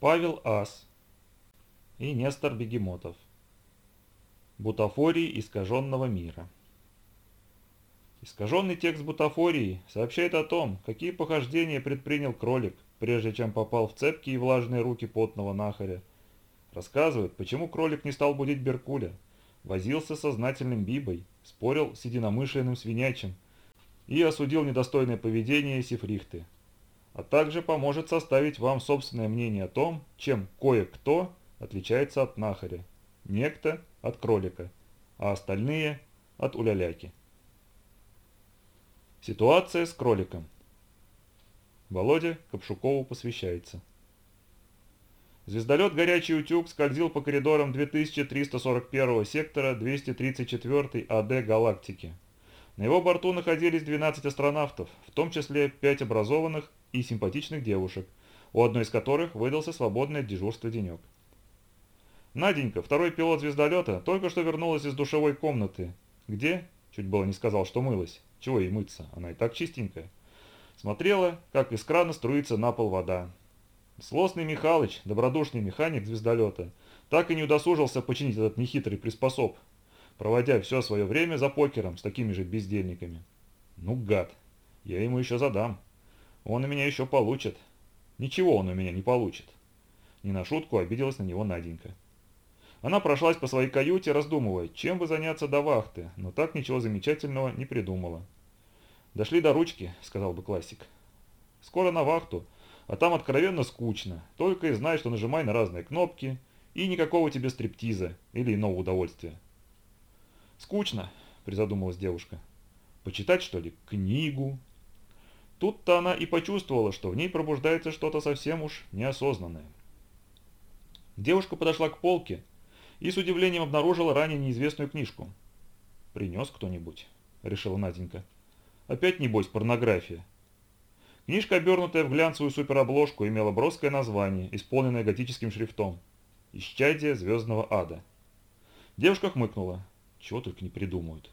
Павел Ас и Нестор Бегемотов. Бутафории искаженного мира. Искаженный текст бутафории сообщает о том, какие похождения предпринял кролик, прежде чем попал в цепкие и влажные руки потного нахаря. Рассказывает, почему кролик не стал будить Беркуля, возился с сознательным Бибой, спорил с единомышленным свинячим и осудил недостойное поведение Сифрихты. А также поможет составить вам собственное мнение о том, чем кое-кто отличается от нахаря, некто от кролика, а остальные от уляляки. Ситуация с кроликом. Володя Капшукову посвящается. Звездолет «Горячий утюг» скользил по коридорам 2341 сектора 234 АД галактики. На его борту находились 12 астронавтов, в том числе 5 образованных и симпатичных девушек, у одной из которых выдался свободный от дежурства денек. Наденька, второй пилот звездолета, только что вернулась из душевой комнаты, где, чуть было не сказал, что мылась, чего ей мыться, она и так чистенькая, смотрела, как из крана струится на пол вода. Слостный Михалыч, добродушный механик звездолета, так и не удосужился починить этот нехитрый приспособ, проводя все свое время за покером с такими же бездельниками. Ну, гад, я ему еще задам. Он у меня еще получит. Ничего он у меня не получит. Не на шутку обиделась на него Наденька. Она прошлась по своей каюте, раздумывая, чем бы заняться до вахты, но так ничего замечательного не придумала. «Дошли до ручки», — сказал бы классик. «Скоро на вахту, а там откровенно скучно, только и знай, что нажимай на разные кнопки, и никакого тебе стриптиза или иного удовольствия». «Скучно», — призадумалась девушка. «Почитать, что ли, книгу?» Тут-то она и почувствовала, что в ней пробуждается что-то совсем уж неосознанное. Девушка подошла к полке, и с удивлением обнаружила ранее неизвестную книжку. «Принес кто-нибудь?» – решила Наденька. «Опять, небось, порнография». Книжка, обернутая в глянцевую суперобложку, имела броское название, исполненное готическим шрифтом. «Исчадие звездного ада». Девушка хмыкнула. Чего только не придумают.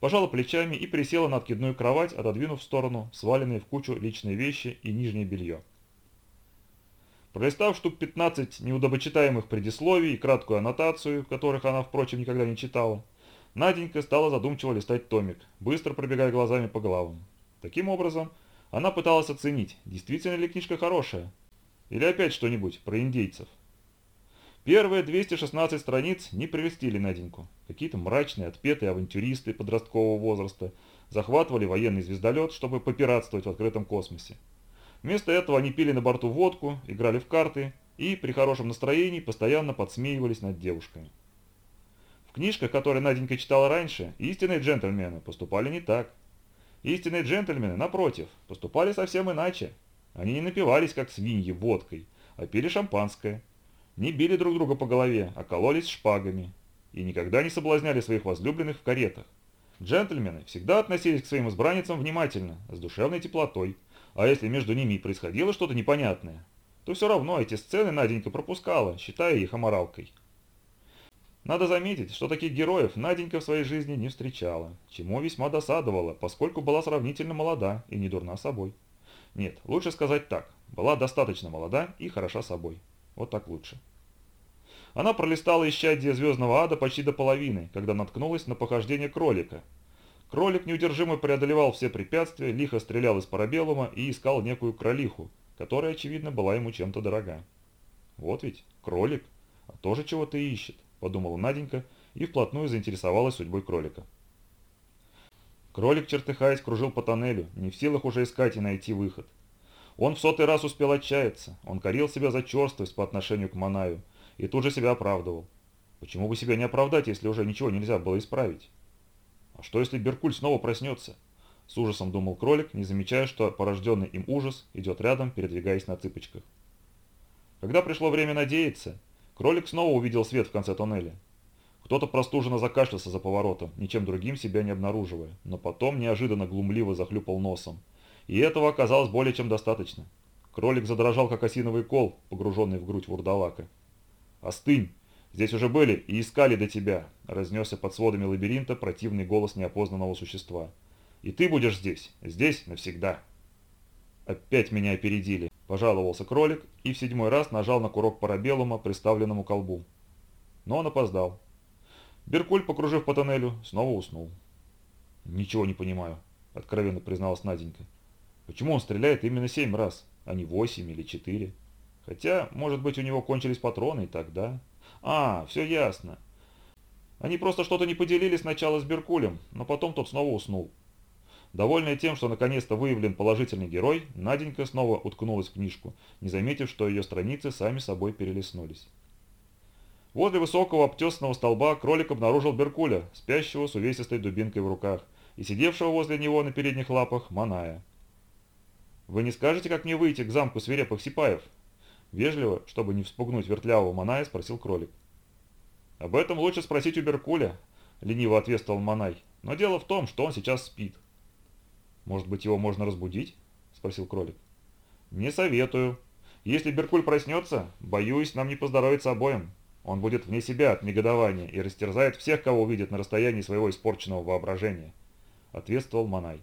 Пожала плечами и присела на откидную кровать, отодвинув в сторону сваленные в кучу личные вещи и нижнее белье. Пролистав штук 15 неудобочитаемых предисловий и краткую аннотацию, которых она, впрочем, никогда не читала, Наденька стала задумчиво листать томик, быстро пробегая глазами по главам. Таким образом, она пыталась оценить, действительно ли книжка хорошая, или опять что-нибудь про индейцев. Первые 216 страниц не прелестили Наденьку. Какие-то мрачные, отпетые авантюристы подросткового возраста захватывали военный звездолет, чтобы попиратствовать в открытом космосе. Вместо этого они пили на борту водку, играли в карты и при хорошем настроении постоянно подсмеивались над девушками. В книжках, которые Наденька читала раньше, истинные джентльмены поступали не так. Истинные джентльмены, напротив, поступали совсем иначе. Они не напивались, как свиньи, водкой, а пили шампанское. Не били друг друга по голове, а кололись шпагами. И никогда не соблазняли своих возлюбленных в каретах. Джентльмены всегда относились к своим избранницам внимательно, с душевной теплотой, а если между ними и происходило что-то непонятное, то все равно эти сцены Наденька пропускала, считая их аморалкой. Надо заметить, что таких героев Наденька в своей жизни не встречала, чему весьма досадовала, поскольку была сравнительно молода и не дурна собой. Нет, лучше сказать так, была достаточно молода и хороша собой. Вот так лучше. Она пролистала исчадие звездного ада почти до половины, когда наткнулась на похождение кролика, Кролик неудержимо преодолевал все препятствия, лихо стрелял из парабеллума и искал некую кролиху, которая, очевидно, была ему чем-то дорога. «Вот ведь, кролик, а тоже чего-то ищет», – подумала Наденька и вплотную заинтересовалась судьбой кролика. Кролик, чертыхаясь, кружил по тоннелю, не в силах уже искать и найти выход. Он в сотый раз успел отчаяться, он корил себя за черствость по отношению к Манаю и тут же себя оправдывал. Почему бы себя не оправдать, если уже ничего нельзя было исправить? А что если Беркуль снова проснется? С ужасом думал кролик, не замечая, что порожденный им ужас идет рядом, передвигаясь на цыпочках. Когда пришло время надеяться, кролик снова увидел свет в конце тоннеля. Кто-то простуженно закашлялся за поворотом, ничем другим себя не обнаруживая, но потом неожиданно глумливо захлюпал носом. И этого оказалось более чем достаточно. Кролик задрожал, как осиновый кол, погруженный в грудь вурдалака. «Остынь!» Здесь уже были и искали до тебя», – разнесся под сводами лабиринта противный голос неопознанного существа. «И ты будешь здесь, здесь навсегда». «Опять меня опередили», – пожаловался кролик и в седьмой раз нажал на курок парабеллума, приставленному колбу. Но он опоздал. Беркуль, покружив по тоннелю, снова уснул. «Ничего не понимаю», – откровенно призналась Наденька. «Почему он стреляет именно семь раз, а не восемь или четыре? Хотя, может быть, у него кончились патроны и тогда...» «А, все ясно. Они просто что-то не поделили сначала с Беркулем, но потом тот снова уснул. Довольная тем, что наконец-то выявлен положительный герой, Наденька снова уткнулась в книжку, не заметив, что ее страницы сами собой перелистнулись. Возле высокого обтесанного столба кролик обнаружил Беркуля, спящего с увесистой дубинкой в руках, и сидевшего возле него на передних лапах Маная. «Вы не скажете, как мне выйти к замку свирепых сипаев?» Вежливо, чтобы не вспугнуть вертлявого Маная, спросил кролик. «Об этом лучше спросить у Беркуля», – лениво ответствовал Манай. «Но дело в том, что он сейчас спит». «Может быть, его можно разбудить?» – спросил кролик. «Не советую. Если Беркуль проснется, боюсь, нам не поздоровится обоим. Он будет вне себя от негодования и растерзает всех, кого увидит на расстоянии своего испорченного воображения», – ответствовал Манай.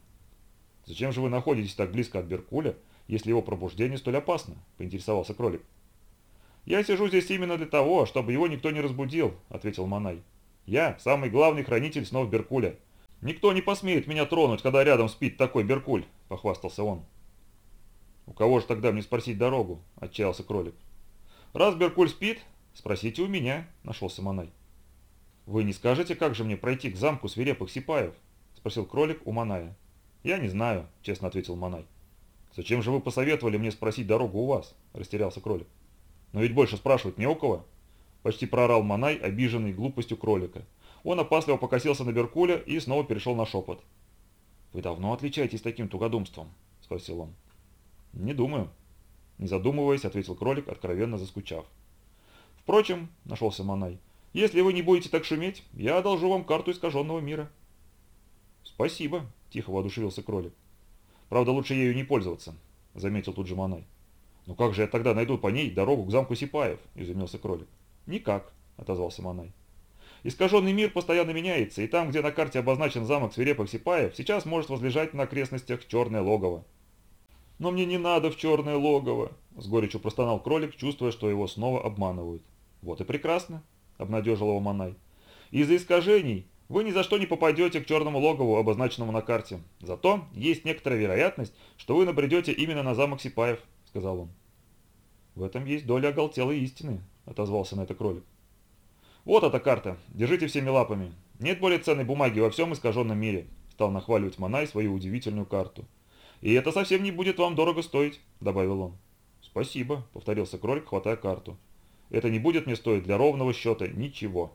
«Зачем же вы находитесь так близко от Беркуля, если его пробуждение столь опасно?» – поинтересовался кролик. «Я сижу здесь именно для того, чтобы его никто не разбудил», – ответил Манай. «Я самый главный хранитель снов Беркуля. «Никто не посмеет меня тронуть, когда рядом спит такой Беркуль», – похвастался он. «У кого же тогда мне спросить дорогу?» – отчаялся кролик. «Раз Беркуль спит, спросите у меня», – нашелся Манай. «Вы не скажете, как же мне пройти к замку свирепых сипаев?» – спросил кролик у Маная. «Я не знаю», – честно ответил Манай. «Зачем же вы посоветовали мне спросить дорогу у вас?» – растерялся кролик. «Но ведь больше спрашивать не у кого», – почти проорал Манай, обиженный глупостью кролика. Он опасливо покосился на Беркуля и снова перешел на шепот. «Вы давно отличаетесь таким тугодумством?» – спросил он. «Не думаю». Не задумываясь, ответил кролик, откровенно заскучав. «Впрочем», – нашелся Манай, – «если вы не будете так шуметь, я одолжу вам карту искаженного мира». «Спасибо», – тихо воодушевился кролик. «Правда, лучше ею не пользоваться», – заметил тут же Манай. «Ну как же я тогда найду по ней дорогу к замку Сипаев?» – изумился кролик. «Никак», – отозвался Манай. Искаженный мир постоянно меняется, и там, где на карте обозначен замок свирепых сипаев, сейчас может возлежать на окрестностях черное логово. «Но мне не надо в черное логово», – с горечью простонал кролик, чувствуя, что его снова обманывают. «Вот и прекрасно», – обнадежил его Манай. «Из-за искажений вы ни за что не попадете к черному логову, обозначенному на карте. Зато есть некоторая вероятность, что вы набредете именно на замок Сипаев», – сказал он. «В этом есть доля оголтелой истины», – отозвался на это кролик. «Вот эта карта. Держите всеми лапами. Нет более ценной бумаги во всем искаженном мире», – стал нахваливать Манай свою удивительную карту. «И это совсем не будет вам дорого стоить», – добавил он. «Спасибо», – повторился кролик, хватая карту. «Это не будет мне стоить для ровного счета ничего».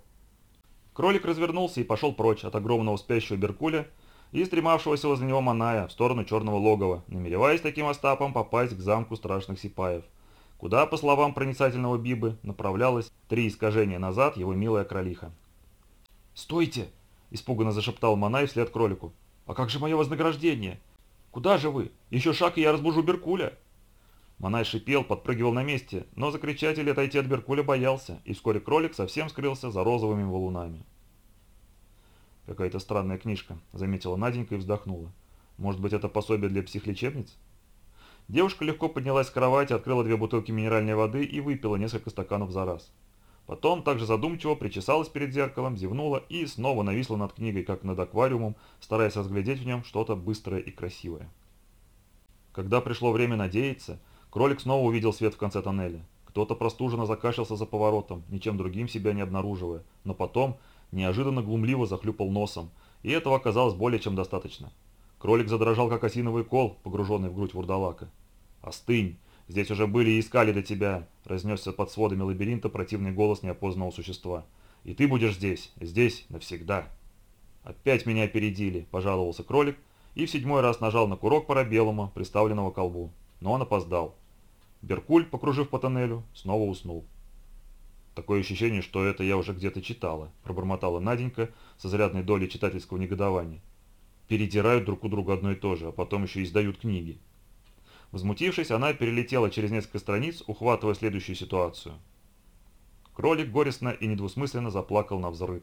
Кролик развернулся и пошел прочь от огромного спящего Беркуля и стремавшегося возле него Маная в сторону черного логова, намереваясь таким остапом попасть к замку страшных сипаев – куда, по словам проницательного Бибы, направлялось три искажения назад его милая кролиха. «Стойте!» – испуганно зашептал Манай вслед кролику. «А как же мое вознаграждение? Куда же вы? Еще шаг, и я разбужу Беркуля!» Манай шипел, подпрыгивал на месте, но закричать или отойти от Беркуля боялся, и вскоре кролик совсем скрылся за розовыми валунами. «Какая-то странная книжка», – заметила Наденька и вздохнула. «Может быть, это пособие для психлечебниц?» Девушка легко поднялась с кровати, открыла две бутылки минеральной воды и выпила несколько стаканов за раз. Потом также задумчиво причесалась перед зеркалом, зевнула и снова нависла над книгой, как над аквариумом, стараясь разглядеть в нем что-то быстрое и красивое. Когда пришло время надеяться, кролик снова увидел свет в конце тоннеля. Кто-то простуженно закашлялся за поворотом, ничем другим себя не обнаруживая, но потом неожиданно глумливо захлюпал носом, и этого оказалось более чем достаточно. Кролик задрожал, как осиновый кол, погруженный в грудь вурдалака. «Остынь! Здесь уже были и искали до тебя!» – разнесся под сводами лабиринта противный голос неопознанного существа. «И ты будешь здесь, здесь, навсегда!» «Опять меня опередили!» – пожаловался кролик и в седьмой раз нажал на курок парабеллума, приставленного к колбу. Но он опоздал. Беркуль, покружив по тоннелю, снова уснул. «Такое ощущение, что это я уже где-то читала», – пробормотала Наденька с изрядной долей читательского негодования передирают друг у друга одно и то же, а потом еще издают книги. Возмутившись, она перелетела через несколько страниц, ухватывая следующую ситуацию. Кролик горестно и недвусмысленно заплакал на взрыв.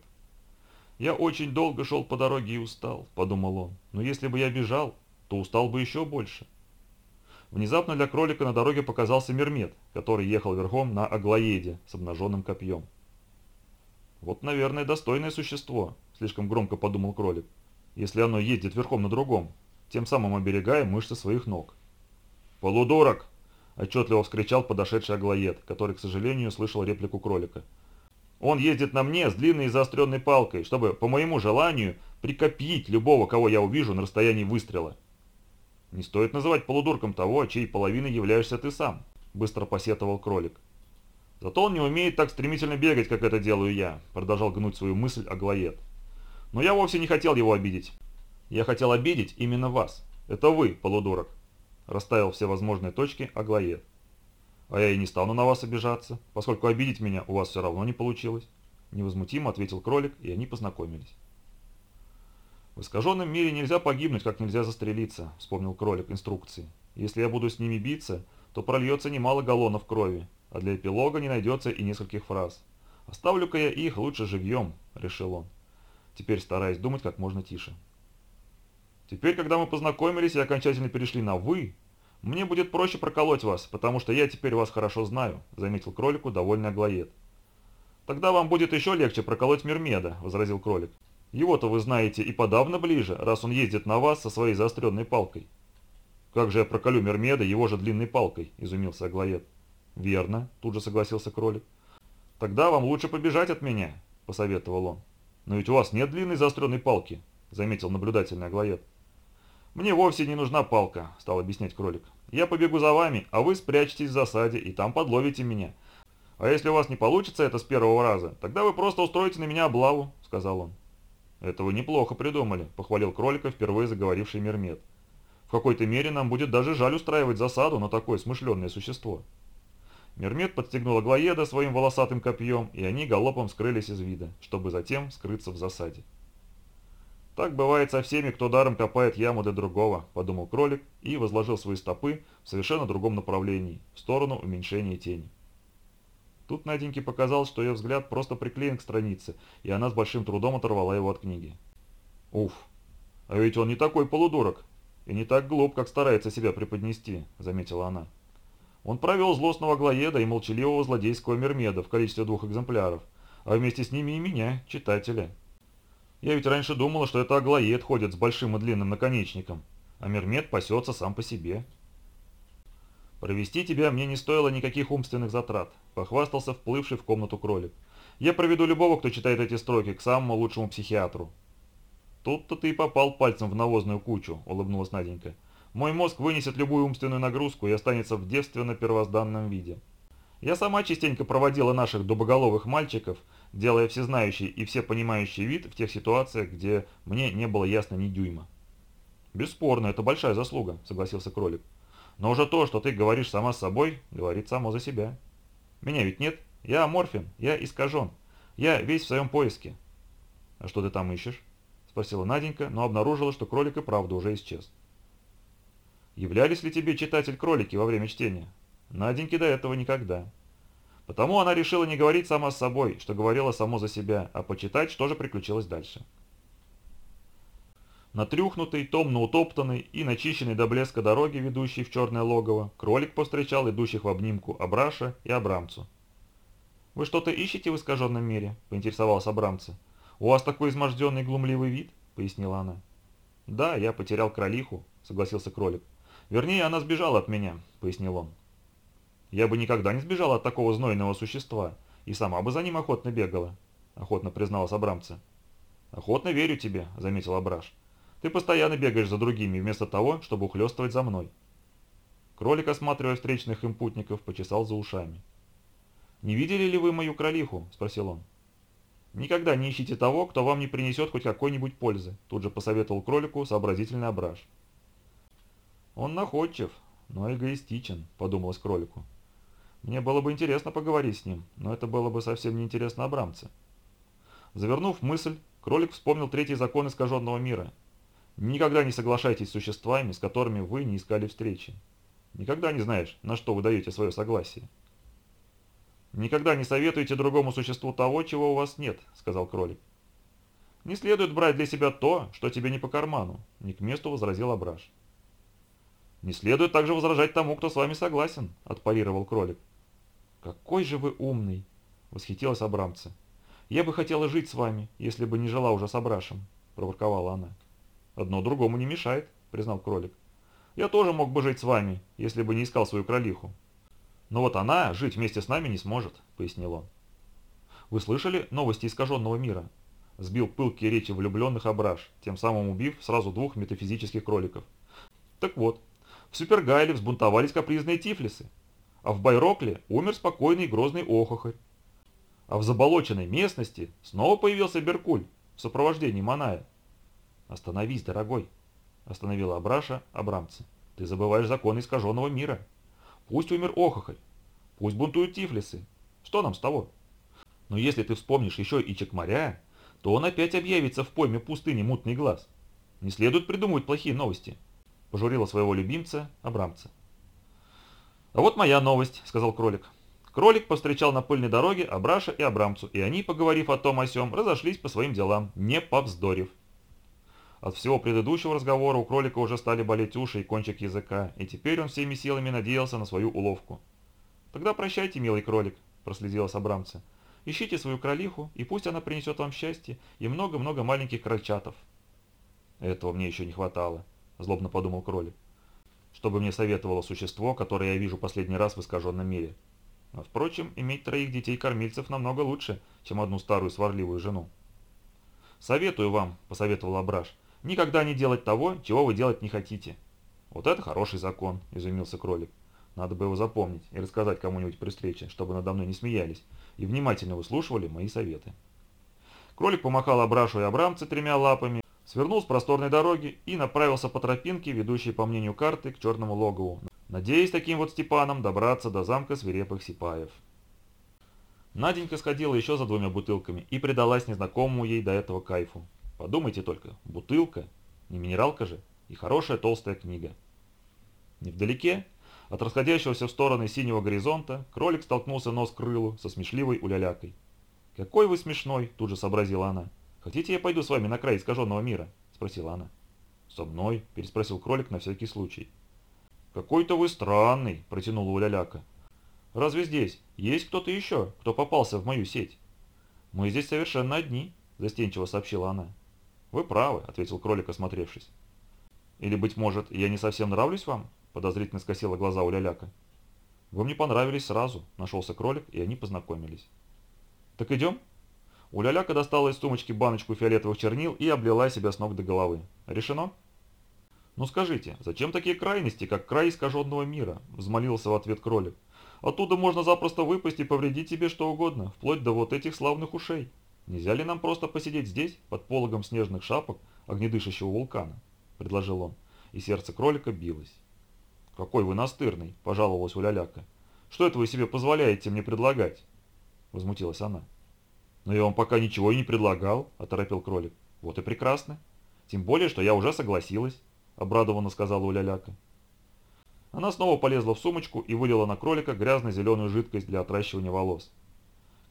«Я очень долго шел по дороге и устал», – подумал он. «Но если бы я бежал, то устал бы еще больше». Внезапно для кролика на дороге показался мермет, который ехал верхом на аглоеде с обнаженным копьем. «Вот, наверное, достойное существо», – слишком громко подумал кролик, – «если оно ездит верхом на другом, тем самым оберегая мышцы своих ног». «Полудурок!» – отчетливо вскричал подошедший аглоед, который, к сожалению, слышал реплику кролика. «Он ездит на мне с длинной и заостренной палкой, чтобы, по моему желанию, прикопить любого, кого я увижу на расстоянии выстрела». «Не стоит называть полудурком того, чьей половиной являешься ты сам», – быстро посетовал кролик. «Зато он не умеет так стремительно бегать, как это делаю я», – продолжал гнуть свою мысль Аглоед. «Но я вовсе не хотел его обидеть. Я хотел обидеть именно вас. Это вы, полудурок», – расставил все возможные точки Аглоед. «А я и не стану на вас обижаться, поскольку обидеть меня у вас все равно не получилось», – невозмутимо ответил кролик, и они познакомились. «В искаженном мире нельзя погибнуть, как нельзя застрелиться», – вспомнил кролик инструкции. «Если я буду с ними биться, то прольется немало галлонов крови, а для эпилога не найдется и нескольких фраз. Оставлю-ка я их лучше живьем», – решил он, теперь стараясь думать как можно тише. «Теперь, когда мы познакомились и окончательно перешли на «вы», мне будет проще проколоть вас, потому что я теперь вас хорошо знаю», – заметил кролику довольный Аглоед. «Тогда вам будет еще легче проколоть Мермеда», – возразил кролик. Его-то вы знаете и подавно ближе, раз он ездит на вас со своей заостренной палкой. Как же я проколю Мермеда его же длинной палкой, изумился Аглоед. Верно, тут же согласился кролик. Тогда вам лучше побежать от меня, посоветовал он. Но ведь у вас нет длинной заостренной палки, заметил наблюдательный Аглоед. «Мне вовсе не нужна палка», – стал объяснять кролик. «Я побегу за вами, а вы спрячетесь в засаде и там подловите меня. А если у вас не получится это с первого раза, тогда вы просто устроите на меня облаву», – сказал он. «Это вы неплохо придумали», – похвалил кролика впервые заговоривший Мермет. «В какой-то мере нам будет даже жаль устраивать засаду на такое смышленное существо». Мермет подстегнул Аглоеда своим волосатым копьем, и они галопом скрылись из вида, чтобы затем скрыться в засаде. «Так бывает со всеми, кто даром копает яму для другого», – подумал кролик и возложил свои стопы в совершенно другом направлении, в сторону уменьшения тени. Тут Наденьке показалось, что ее взгляд просто приклеен к странице, и она с большим трудом оторвала его от книги. «Уф, а ведь он не такой полудурок и не так глуп, как старается себя преподнести», — заметила она. Он провел злостного глоеда и молчаливого злодейского мермеда в количестве двух экземпляров, а вместе с ними и меня, читателя. Я ведь раньше думала, что это аглоед ходит с большим и длинным наконечником, а мермед пасется сам по себе. «Провести тебя мне не стоило никаких умственных затрат», – похвастался вплывший в комнату кролик. «Я проведу любого, кто читает эти строки, к самому лучшему психиатру». «Тут-то ты и попал пальцем в навозную кучу», – улыбнулась Наденька. «Мой мозг вынесет любую умственную нагрузку и останется в девственно-первозданном виде. Я сама частенько проводила наших дубоголовых мальчиков, делая всезнающий и всепонимающий вид в тех ситуациях, где мне не было ясно ни дюйма». «Бесспорно, это большая заслуга», – согласился кролик. Но уже то, что ты говоришь сама с собой, говорит само за себя. Меня ведь нет. Я аморфен, я искажен. Я весь в своем поиске. А что ты там ищешь? Спросила Наденька, но обнаружила, что кролик и правда уже исчез. Являлись ли тебе читатель кролики во время чтения? Наденьке до этого никогда. Потому она решила не говорить сама с собой, что говорила само за себя, а почитать, что же приключилось дальше. На трюхнутой, томно утоптанной и начищенной до блеска дороги, ведущей в черное логово, кролик повстречал идущих в обнимку Абраша и Абрамцу. «Вы что-то ищете в искаженном мире?» – поинтересовался Абрамца. «У вас такой изможденный глумливый вид?» – пояснила она. «Да, я потерял кролиху», – согласился кролик. «Вернее, она сбежала от меня», – пояснил он. «Я бы никогда не сбежала от такого знойного существа, и сама бы за ним охотно бегала», – охотно призналась Абрамца. «Охотно верю тебе», – заметил Абраш. Ты постоянно бегаешь за другими, вместо того, чтобы ухлёстывать за мной. Кролик, осматривая встречных им путников, почесал за ушами. «Не видели ли вы мою кролиху?» – спросил он. «Никогда не ищите того, кто вам не принесет хоть какой-нибудь пользы», – тут же посоветовал кролику сообразительный ображ. «Он находчив, но эгоистичен», – подумалось кролику. «Мне было бы интересно поговорить с ним, но это было бы совсем неинтересно Абрамце». Завернув мысль, кролик вспомнил третий закон искаженного мира – Никогда не соглашайтесь с существами, с которыми вы не искали встречи. Никогда не знаешь, на что вы даете свое согласие. «Никогда не советуйте другому существу того, чего у вас нет», — сказал кролик. «Не следует брать для себя то, что тебе не по карману», — не к месту возразил Абраш. «Не следует также возражать тому, кто с вами согласен», – отпарировал кролик. «Какой же вы умный!» – восхитилась Абрамца. «Я бы хотела жить с вами, если бы не жила уже с Абрашем», – проворковала она. «Одно другому не мешает», – признал кролик. «Я тоже мог бы жить с вами, если бы не искал свою кролиху. Но вот она жить вместе с нами не сможет», – пояснил он. «Вы слышали новости искаженного мира?» Сбил пылкие речи влюбленных Абраш, тем самым убив сразу двух метафизических кроликов. Так вот, в Супергайле взбунтовались капризные тифлисы, а в Байрокле умер спокойный и грозный Охохарь. А в заболоченной местности снова появился Беркуль в сопровождении Маная. «Остановись, дорогой!» – остановила Абраша Абрамца. «Ты забываешь законы искаженного мира. Пусть умер Охохарь, пусть бунтуют тифлисы. Что нам с того? Но если ты вспомнишь еще и Чекмаря, то он опять объявится в пойме пустыни мутный глаз. Не следует придумывать плохие новости пожурила своего любимца Абрамца. «А вот моя новость», — сказал кролик. Кролик повстречал на пыльной дороге Абраша и Абрамцу, и они, поговорив о том о сём, разошлись по своим делам, не повздорив. От всего предыдущего разговора у кролика уже стали болеть уши и кончик языка, и теперь он всеми силами надеялся на свою уловку. «Тогда прощайте, милый кролик», – проследилась Абрамца. «Ищите свою кролиху, и пусть она принесет вам счастье и много-много маленьких крольчатов». Этого мне еще не хватало злобно подумал кролик. Чтобы мне советовало существо, которое я вижу последний раз в искаженном мире. А впрочем, иметь троих детей-кормильцев намного лучше, чем одну старую сварливую жену. «Советую вам», – посоветовал Абраш, – «никогда не делать того, чего вы делать не хотите». «Вот это хороший закон», – изумился кролик. «Надо бы его запомнить и рассказать кому-нибудь при встрече, чтобы надо мной не смеялись и внимательно выслушивали мои советы». Кролик помахал Абрашу и Абрамце тремя лапами, свернул с просторной дороги и направился по тропинке, ведущей, по мнению карты, к черному логову, надеясь таким вот Степаном добраться до замка свирепых сипаев. Наденька сходила еще за двумя бутылками и предалась незнакомому ей до этого кайфу. Подумайте только, бутылка, не минералка же, и хорошая толстая книга. Невдалеке, от расходящегося в стороны синего горизонта, кролик столкнулся нос к крылу со смешливой улялякой. «Какой вы смешной!» – тут же сообразила она. «Хотите, я пойду с вами на край искаженного мира?» – спросила она. «Со мной?» – переспросил кролик на всякий случай. «Какой-то вы странный», – протянула Уляляка. «Разве здесь есть кто-то еще, кто попался в мою сеть?» «Мы здесь совершенно одни», – застенчиво сообщила она. «Вы правы», – ответил кролик, осмотревшись. «Или, быть может, я не совсем нравлюсь вам?» – подозрительно скосила глаза Уляляка. «Вы мне понравились сразу», – нашелся кролик, и они познакомились. «Так идем?» Уляляка достала из сумочки баночку фиолетовых чернил и облила себя с ног до головы. Решено? «Ну скажите, зачем такие крайности, как край искаженного мира?» – взмолился в ответ кролик. «Оттуда можно запросто выпасть и повредить тебе что угодно, вплоть до вот этих славных ушей. Нельзя ли нам просто посидеть здесь, под пологом снежных шапок огнедышащего вулкана?» – предложил он, и сердце кролика билось. «Какой вы настырный!» – пожаловалась Уляляка. «Что это вы себе позволяете мне предлагать?» – возмутилась она. «Но я вам пока ничего и не предлагал», – оторопил кролик. «Вот и прекрасно. Тем более, что я уже согласилась», – обрадованно сказала Уляляка. Она снова полезла в сумочку и вылила на кролика грязно-зеленую жидкость для отращивания волос.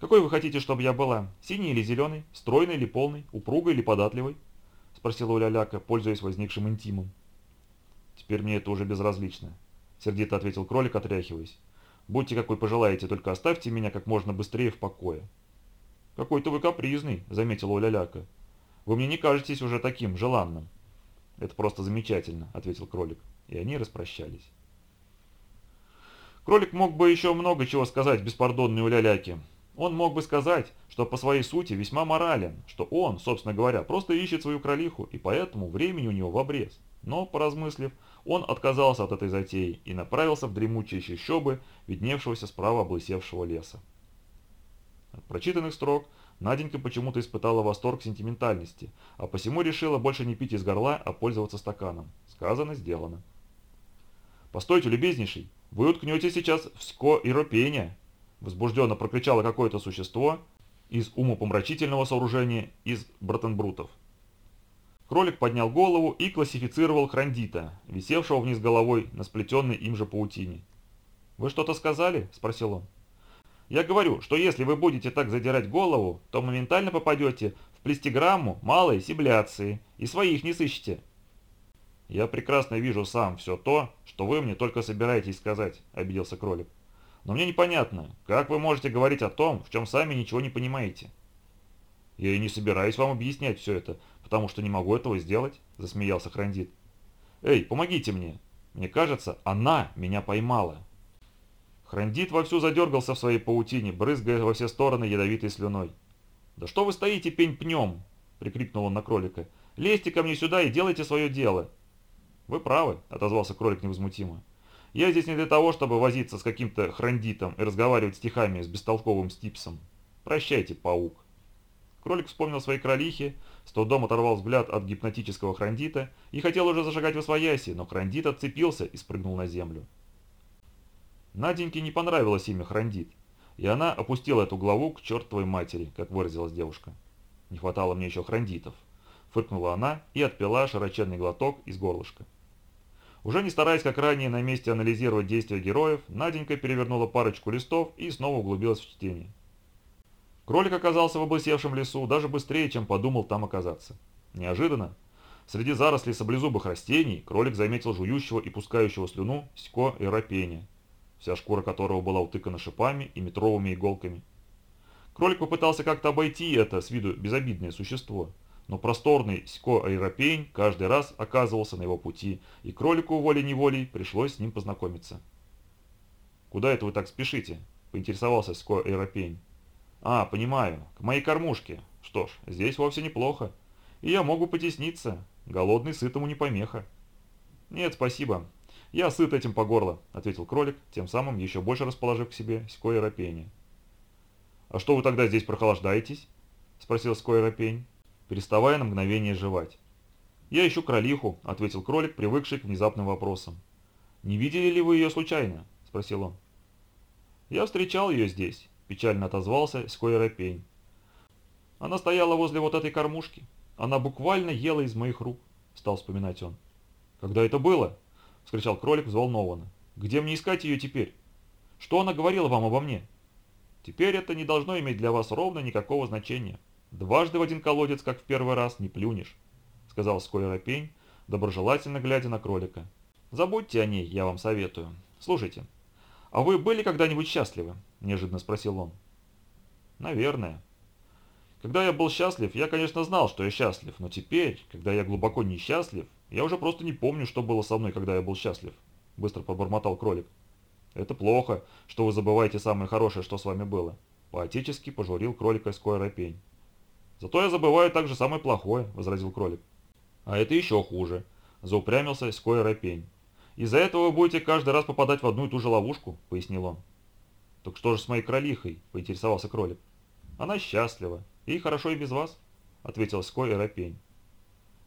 «Какой вы хотите, чтобы я была? Синий или зеленый? Стройный или полный? Упругой или податливой?» – спросила Уляляка, пользуясь возникшим интимом. «Теперь мне это уже безразлично», – сердито ответил кролик, отряхиваясь. «Будьте какой пожелаете, только оставьте меня как можно быстрее в покое». «Какой-то вы капризный», — заметила Уляляка. «Вы мне не кажетесь уже таким желанным». «Это просто замечательно», — ответил кролик, и они распрощались. Кролик мог бы еще много чего сказать беспардонной Уляляке. Он мог бы сказать, что по своей сути весьма морален, что он, собственно говоря, просто ищет свою кролиху, и поэтому времени у него в обрез. Но, поразмыслив, он отказался от этой затеи и направился в дремучие щебы, видневшегося справа облысевшего леса. От прочитанных строк Наденька почему-то испытала восторг сентиментальности, а посему решила больше не пить из горла, а пользоваться стаканом. Сказано, сделано. «Постойте, любезнейший, вы уткнете сейчас в ско и ропение!» Возбужденно прокричало какое-то существо из умопомрачительного сооружения из братенбрутов. Кролик поднял голову и классифицировал храндита, висевшего вниз головой на сплетенной им же паутине. «Вы что-то сказали?» – спросил он. Я говорю, что если вы будете так задирать голову, то моментально попадете в плестиграмму малой сибляции и своих не сыщете. «Я прекрасно вижу сам все то, что вы мне только собираетесь сказать», – обиделся кролик. «Но мне непонятно, как вы можете говорить о том, в чем сами ничего не понимаете?» «Я и не собираюсь вам объяснять все это, потому что не могу этого сделать», – засмеялся Храндит. «Эй, помогите мне! Мне кажется, она меня поймала!» Храндит вовсю задергался в своей паутине, брызгая во все стороны ядовитой слюной. «Да что вы стоите пень пнем?» – прикрикнул он на кролика. «Лезьте ко мне сюда и делайте свое дело!» «Вы правы», – отозвался кролик невозмутимо. «Я здесь не для того, чтобы возиться с каким-то храндитом и разговаривать стихами с бестолковым стипсом. Прощайте, паук». Кролик вспомнил свои кролихи, с трудом оторвал взгляд от гипнотического храндита и хотел уже зажигать в освояси, но храндит отцепился и спрыгнул на землю. Наденьке не понравилось имя храндит, и она опустила эту главу к чертовой матери, как выразилась девушка. Не хватало мне еще храндитов. Фыркнула она и отпила широченный глоток из горлышка. Уже не стараясь, как ранее, на месте анализировать действия героев, Наденька перевернула парочку листов и снова углубилась в чтение. Кролик оказался в облысевшем лесу даже быстрее, чем подумал там оказаться. Неожиданно, среди зарослей саблезубых растений, кролик заметил жующего и пускающего слюну сько и рапения, вся шкура которого была утыкана шипами и метровыми иголками. Кролик попытался как-то обойти это с виду безобидное существо, но просторный сько-аэропейн каждый раз оказывался на его пути, и кролику волей-неволей пришлось с ним познакомиться. «Куда это вы так спешите?» – поинтересовался сько-аэропейн. «А, понимаю, к моей кормушке. Что ж, здесь вовсе неплохо. И я могу потесниться. Голодный сытому не помеха». «Нет, спасибо. Я сыт этим по горло», — ответил кролик, тем самым еще больше расположив к себе Скойра Пенни. «А что вы тогда здесь прохлаждаетесь?» — спросил Скойра Пень, переставая на мгновение жевать. «Я ищу кролиху», — ответил кролик, привыкший к внезапным вопросам. «Не видели ли вы ее случайно?» — спросил он. «Я встречал ее здесь печально отозвался Скойропень. Она стояла возле вот этой кормушки. Она буквально ела из моих рук, стал вспоминать он. Когда это было? Вскричал кролик взволнованно. Где мне искать ее теперь? Что она говорила вам обо мне? Теперь это не должно иметь для вас ровно никакого значения. Дважды в один колодец, как в первый раз, не плюнешь, сказал Скойропень, доброжелательно глядя на кролика. Забудьте о ней, я вам советую. Слушайте, а вы были когда-нибудь счастливы? – неожиданно спросил он. «Наверное. Когда я был счастлив, я, конечно, знал, что я счастлив, но теперь, когда я глубоко несчастлив, я уже просто не помню, что было со мной, когда я был счастлив», – быстро пробормотал кролик. «Это плохо, что вы забываете самое хорошее, что с вами было», – поотечески пожурил кролика Скойропень. «Зато я забываю также самое плохое», – возразил кролик. «А это еще хуже», – заупрямился Скойропень. «Из-за этого вы будете каждый раз попадать в одну и ту же ловушку», – пояснил он. «Так что же с моей кролихой?» – поинтересовался кролик. «Она счастлива. Ей хорошо и без вас», – ответил Ской Эропень.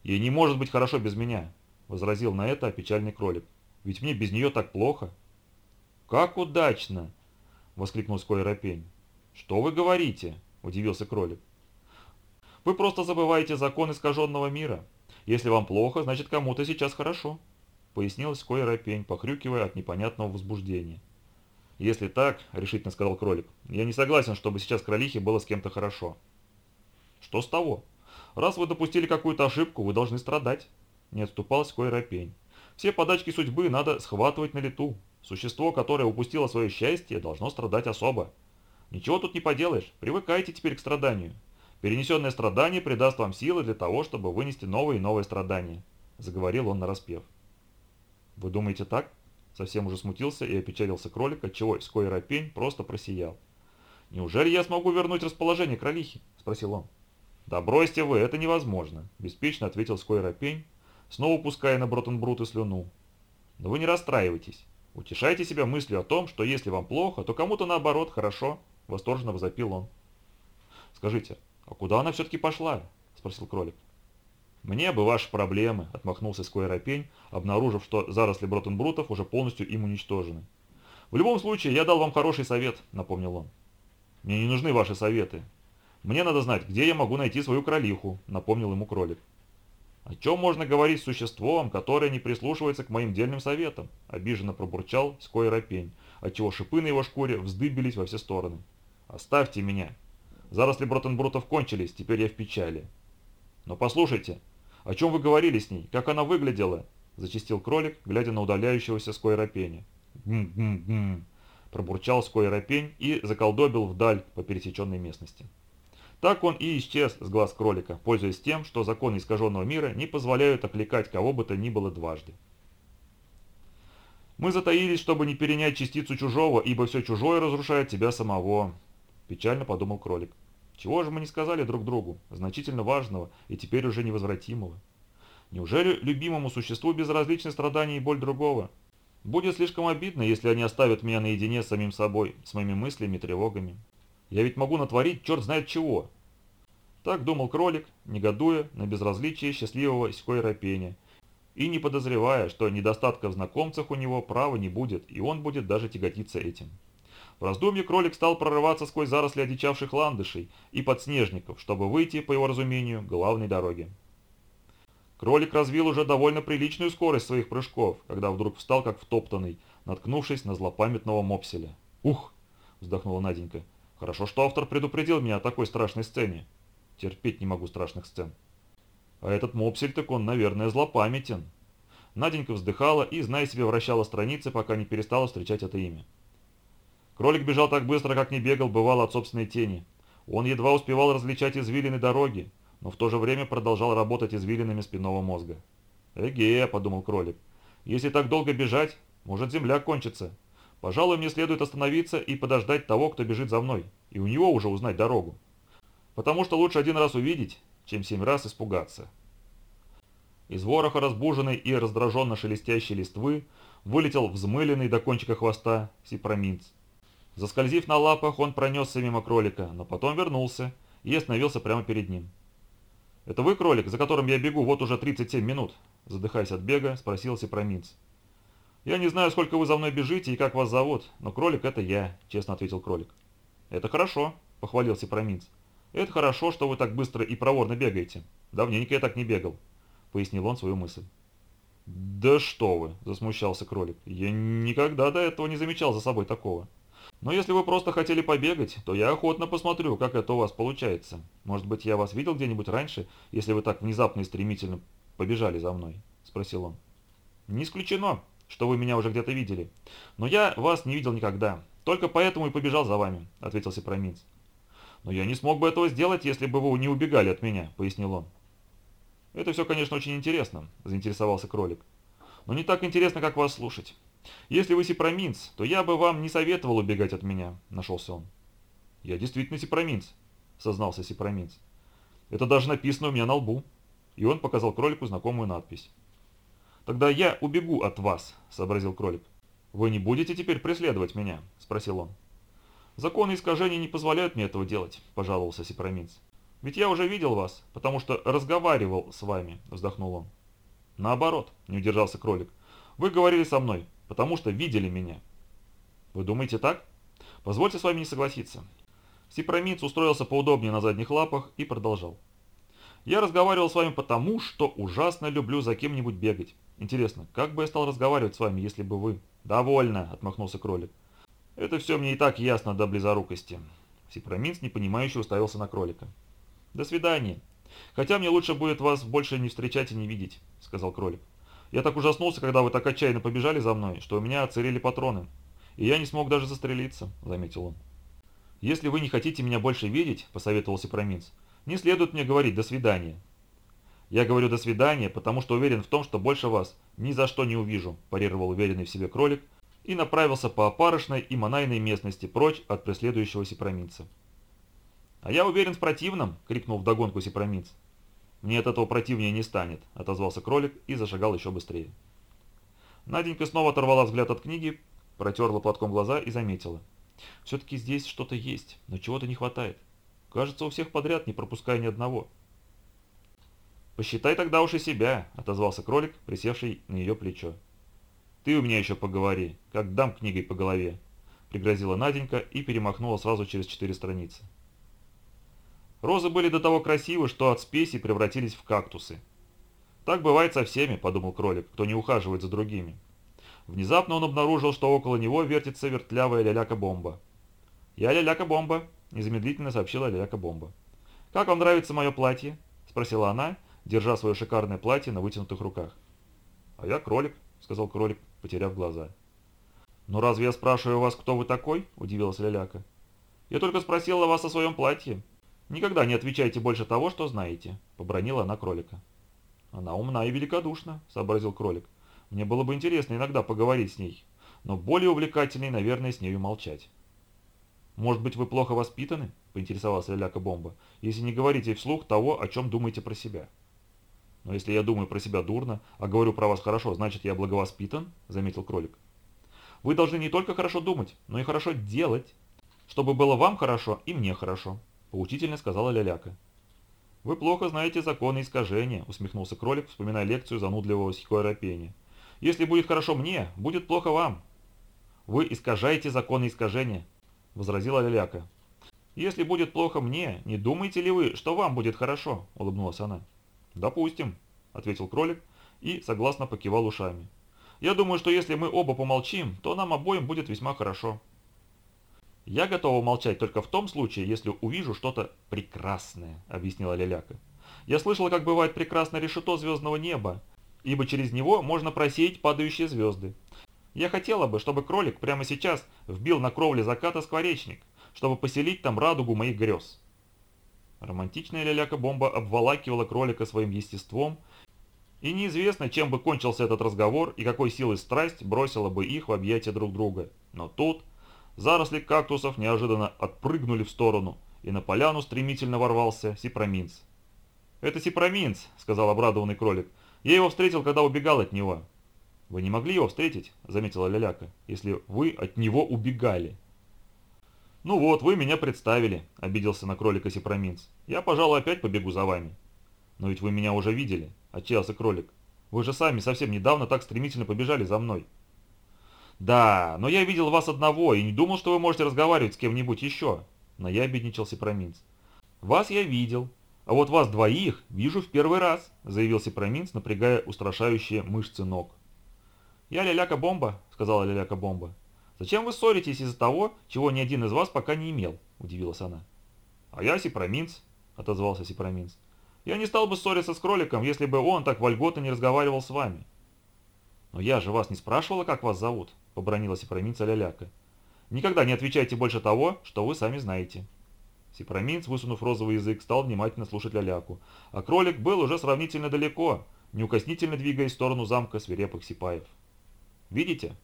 «Ей не может быть хорошо без меня», – возразил на это опечальный кролик. «Ведь мне без нее так плохо». «Как удачно!» – воскликнул Ской Эропень. «Что вы говорите?» – удивился кролик. «Вы просто забываете закон искаженного мира. Если вам плохо, значит кому-то сейчас хорошо», – пояснил Ской Эропень, похрюкивая от непонятного возбуждения. «Если так, — решительно сказал кролик, — я не согласен, чтобы сейчас кролихе было с кем-то хорошо». «Что с того? Раз вы допустили какую-то ошибку, вы должны страдать», — не отступался Койропень. «Все подачки судьбы надо схватывать на лету. Существо, которое упустило свое счастье, должно страдать особо. Ничего тут не поделаешь, привыкайте теперь к страданию. Перенесенное страдание придаст вам силы для того, чтобы вынести новые и новые страдания», — заговорил он нараспев. «Вы думаете так?» Совсем уже смутился и опечалился кролик, отчего Скойропень просто просиял. «Неужели я смогу вернуть расположение кролихи?» – спросил он. «Да бросьте вы, это невозможно», – беспечно ответил Скойропень, снова пуская на Бротенбрут и слюну. «Но вы не расстраивайтесь. Утешайте себя мыслью о том, что если вам плохо, то кому-то наоборот хорошо», – восторженно возопил он. «Скажите, а куда она все-таки пошла?» – спросил кролик. «Мне бы ваши проблемы», – отмахнулся Сквайропень, обнаружив, что заросли Бротенбрутов уже полностью им уничтожены. «В любом случае, я дал вам хороший совет», – напомнил он. «Мне не нужны ваши советы. Мне надо знать, где я могу найти свою кролиху», – напомнил ему кролик. «О чем можно говорить с существом, которое не прислушивается к моим дельным советам?» – обиженно пробурчал Скойропень, отчего шипы на его шкуре вздыбились во все стороны. «Оставьте меня. Заросли Бротенбрутов кончились, теперь я в печали». «Но послушайте», «О чем вы говорили с ней? Как она выглядела?» – зачистил кролик, глядя на удаляющегося скойропеня. «Гм-гм-гм», – пробурчал скойропень и заколдобил вдаль по пересеченной местности. Так он и исчез с глаз кролика, пользуясь тем, что законы искаженного мира не позволяют окликать кого бы то ни было дважды. «Мы затаились, чтобы не перенять частицу чужого, ибо все чужое разрушает тебя самого», – печально подумал кролик. «Чего же мы не сказали друг другу, значительно важного и теперь уже невозвратимого? Неужели любимому существу безразличны страдания и боль другого? Будет слишком обидно, если они оставят меня наедине с самим собой, с моими мыслями и тревогами. Я ведь могу натворить черт знает чего». Так думал кролик, негодуя на безразличие счастливого скойропения и не подозревая, что недостатка в знакомцах у него права не будет, и он будет даже тяготиться этим. В раздумье кролик стал прорываться сквозь заросли одичавших ландышей и подснежников, чтобы выйти, по его разумению, главной дороге. Кролик развил уже довольно приличную скорость своих прыжков, когда вдруг встал как втоптанный, наткнувшись на злопамятного мопселя. «Ух!» – вздохнула Наденька. «Хорошо, что автор предупредил меня о такой страшной сцене. Терпеть не могу страшных сцен». А этот мопсель так он, наверное, злопамятен. Наденька вздыхала и, зная себе, вращала страницы, пока не перестала встречать это имя. Кролик бежал так быстро, как не бегал, бывало от собственной тени. Он едва успевал различать извилины дороги, но в то же время продолжал работать извилинами спинного мозга. «Эге», — подумал кролик, — «если так долго бежать, может земля кончится. Пожалуй, мне следует остановиться и подождать того, кто бежит за мной, и у него уже узнать дорогу. Потому что лучше один раз увидеть, чем семь раз испугаться. Из вороха разбуженной и раздраженно шелестящей листвы вылетел взмыленный до кончика хвоста сипроминц. Заскользив на лапах, он пронесся мимо кролика, но потом вернулся и остановился прямо перед ним. «Это вы кролик, за которым я бегу вот уже 37 минут?» Задыхаясь от бега, спросил Сипроминц. «Я не знаю, сколько вы за мной бежите и как вас зовут, но кролик это я», честно ответил кролик. «Это хорошо», похвалил Сипроминц. «Это хорошо, что вы так быстро и проворно бегаете. Давненько я так не бегал», — пояснил он свою мысль. «Да что вы!» – засмущался кролик. «Я никогда до этого не замечал за собой такого. Но если вы просто хотели побегать, то я охотно посмотрю, как это у вас получается. Может быть, я вас видел где-нибудь раньше, если вы так внезапно и стремительно побежали за мной?» – спросил он. «Не исключено, что вы меня уже где-то видели. Но я вас не видел никогда. Только поэтому и побежал за вами», – ответил Сепраминц. «Но я не смог бы этого сделать, если бы вы не убегали от меня», — пояснил он. «Это все, конечно, очень интересно», — заинтересовался кролик. «Но не так интересно, как вас слушать. Если вы сепроминц, то я бы вам не советовал убегать от меня», — нашелся он. «Я действительно сепроминц», — сознался сепроминц. «Это даже написано у меня на лбу». И он показал кролику знакомую надпись. «Тогда я убегу от вас», — сообразил кролик. «Вы не будете теперь преследовать меня?» — спросил он. «Законы искажения не позволяют мне этого делать», – пожаловался Сепраминц. «Ведь я уже видел вас, потому что разговаривал с вами», – вздохнул он. «Наоборот», – не удержался кролик. «Вы говорили со мной, потому что видели меня». «Вы думаете так?» «Позвольте с вами не согласиться». Сепраминц устроился поудобнее на задних лапах и продолжал. «Я разговаривал с вами потому, что ужасно люблю за кем-нибудь бегать. Интересно, как бы я стал разговаривать с вами, если бы вы...» «Довольно», – отмахнулся кролик. Это все мне и так ясно до близорукости. Сипроминц непонимающе уставился на кролика. «До свидания. Хотя мне лучше будет вас больше не встречать и не видеть», — сказал кролик. «Я так ужаснулся, когда вы так отчаянно побежали за мной, что у меня отсырели патроны. И я не смог даже застрелиться», — заметил он. «Если вы не хотите меня больше видеть», — посоветовал Сипроминц, — «не следует мне говорить «до свидания». «Я говорю «до свидания», потому что уверен в том, что больше вас ни за что не увижу», – парировал уверенный в себе кролик и направился по опарышной и манайной местности прочь от преследующего сепроминца. «А я уверен в противном!» – крикнул вдогонку сепроминц. «Мне от этого противнее не станет», – отозвался кролик и зашагал еще быстрее. Наденька снова оторвала взгляд от книги, протерла платком глаза и заметила. «Все-таки здесь что-то есть, но чего-то не хватает. Кажется, у всех подряд, не пропуская ни одного». «Посчитай тогда уж и себя», – отозвался кролик, присевший на ее плечо. «Ты у меня еще поговори, как дам книгой по голове», – пригрозила Наденька и перемахнула сразу через четыре страницы. Розы были до того красивы, что от спеси превратились в кактусы. «Так бывает со всеми», – подумал кролик, – «кто не ухаживает за другими». Внезапно он обнаружил, что около него вертится вертлявая ляляка-бомба. «Я ляляка-бомба», – незамедлительно сообщила ляляка-бомба. «Как вам нравится мое платье?» – спросила она, держа свое шикарное платье на вытянутых руках. «А я кролик», — сказал кролик, потеряв глаза. «Ну разве я спрашиваю вас, кто вы такой?» – удивилась Ляляка. «Я только спросила вас о своем платье. Никогда не отвечайте больше того, что знаете», – побронила она кролика. «Она умна и великодушна», – сообразил кролик. «Мне было бы интересно иногда поговорить с ней, но более увлекательней, наверное, с нею молчать». «Может быть, вы плохо воспитаны?» – поинтересовался Ляка Бомба. «Если не говорите вслух того, о чем думаете про себя». «Но если я думаю про себя дурно, а говорю про вас хорошо, значит, я благовоспитан?» – заметил кролик. «Вы должны не только хорошо думать, но и хорошо делать, чтобы было вам хорошо и мне хорошо», – поучительно сказала Ляляка. «Вы плохо знаете законы искажения», – усмехнулся кролик, вспоминая лекцию занудливого сихуэропения. «Если будет хорошо мне, будет плохо вам». «Вы искажаете законы искажения», – возразила Ляляка. «Если будет плохо мне, не думаете ли вы, что вам будет хорошо?» – улыбнулась она. «Допустим», – ответил кролик и согласно покивал ушами. «Я думаю, что если мы оба помолчим, то нам обоим будет весьма хорошо». «Я готова молчать только в том случае, если увижу что-то прекрасное», – объяснила Леляка. «Я слышала, как бывает прекрасное решето звездного неба, ибо через него можно просеять падающие звезды. Я хотела бы, чтобы кролик прямо сейчас вбил на кровле заката скворечник, чтобы поселить там радугу моих грез. Романтичная ляляка-бомба обволакивала кролика своим естеством, и неизвестно, чем бы кончился этот разговор и какой силой страсть бросила бы их в объятия друг друга. Но тут заросли кактусов неожиданно отпрыгнули в сторону, и на поляну стремительно ворвался Сипроминц. «Это Сипроминц», — сказал обрадованный кролик. «Я его встретил, когда убегал от него». «Вы не могли его встретить», — заметила Ляляка, — «если вы от него убегали». «Ну вот, вы меня представили», — обиделся на кролика Сепроминц. «Я, пожалуй, опять побегу за вами». «Но ведь вы меня уже видели», — отчаялся кролик. «Вы же сами совсем недавно так стремительно побежали за мной». «Да, но я видел вас одного и не думал, что вы можете разговаривать с кем-нибудь еще», — наябедничал Сепроминц. «Вас я видел, а вот вас двоих вижу в первый раз», — заявил Сепроминц, напрягая устрашающие мышцы ног. «Я Ляляка-бомба», — сказала Ляляка-бомба. «Зачем вы ссоритесь из-за того, чего ни один из вас пока не имел?» – удивилась она. «А я Сипроминц», – отозвался Сипроминц. «Я не стал бы ссориться с кроликом, если бы он так вольготно не разговаривал с вами». «Но я же вас не спрашивала, как вас зовут», – побронила Сипроминц Ляляка. «Никогда не отвечайте больше того, что вы сами знаете». Сипроминц, высунув розовый язык, стал внимательно слушать Ляляку, а кролик был уже сравнительно далеко, неукоснительно двигаясь в сторону замка свирепых сипаев. «Видите?»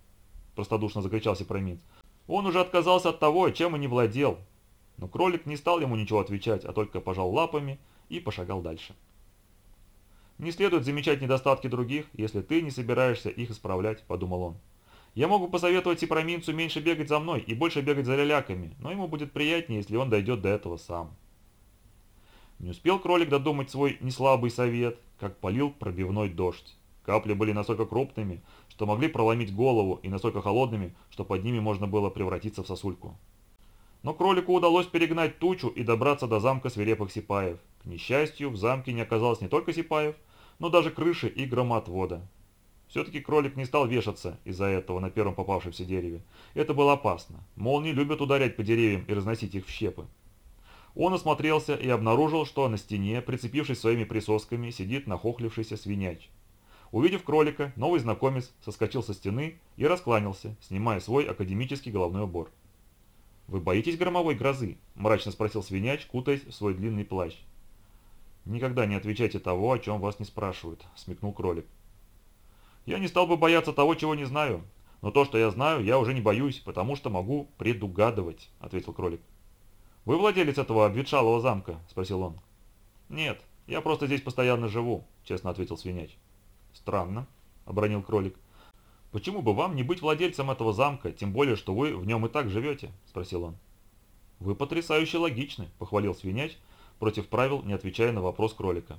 простодушно закричал Сепроминц. Он уже отказался от того, чем и не владел. Но кролик не стал ему ничего отвечать, а только пожал лапами и пошагал дальше. «Не следует замечать недостатки других, если ты не собираешься их исправлять», – подумал он. «Я могу посоветовать Сепроминцу меньше бегать за мной и больше бегать за ляляками, но ему будет приятнее, если он дойдет до этого сам». Не успел кролик додумать свой неслабый совет, как полил пробивной дождь. Капли были настолько крупными, что могли проломить голову, и настолько холодными, что под ними можно было превратиться в сосульку. Но кролику удалось перегнать тучу и добраться до замка свирепых сипаев. К несчастью, в замке не оказалось не только сипаев, но даже крыши и громоотвода. Все-таки кролик не стал вешаться из-за этого на первом попавшемся дереве. Это было опасно. Молнии любят ударять по деревьям и разносить их в щепы. Он осмотрелся и обнаружил, что на стене, прицепившись своими присосками, сидит нахохлившийся свиняч. Увидев кролика, новый знакомец соскочил со стены и раскланялся, снимая свой академический головной убор. «Вы боитесь громовой грозы?» – мрачно спросил свиняч, кутаясь в свой длинный плащ. «Никогда не отвечайте того, о чем вас не спрашивают», – смекнул кролик. «Я не стал бы бояться того, чего не знаю, но то, что я знаю, я уже не боюсь, потому что могу предугадывать», – ответил кролик. «Вы владелец этого обветшалого замка?» – спросил он. «Нет, я просто здесь постоянно живу», – честно ответил свиняч. «Странно», — обронил кролик. «Почему бы вам не быть владельцем этого замка, тем более, что вы в нем и так живете?» – спросил он. «Вы потрясающе логичны», – похвалил свиняч, против правил, не отвечая на вопрос кролика.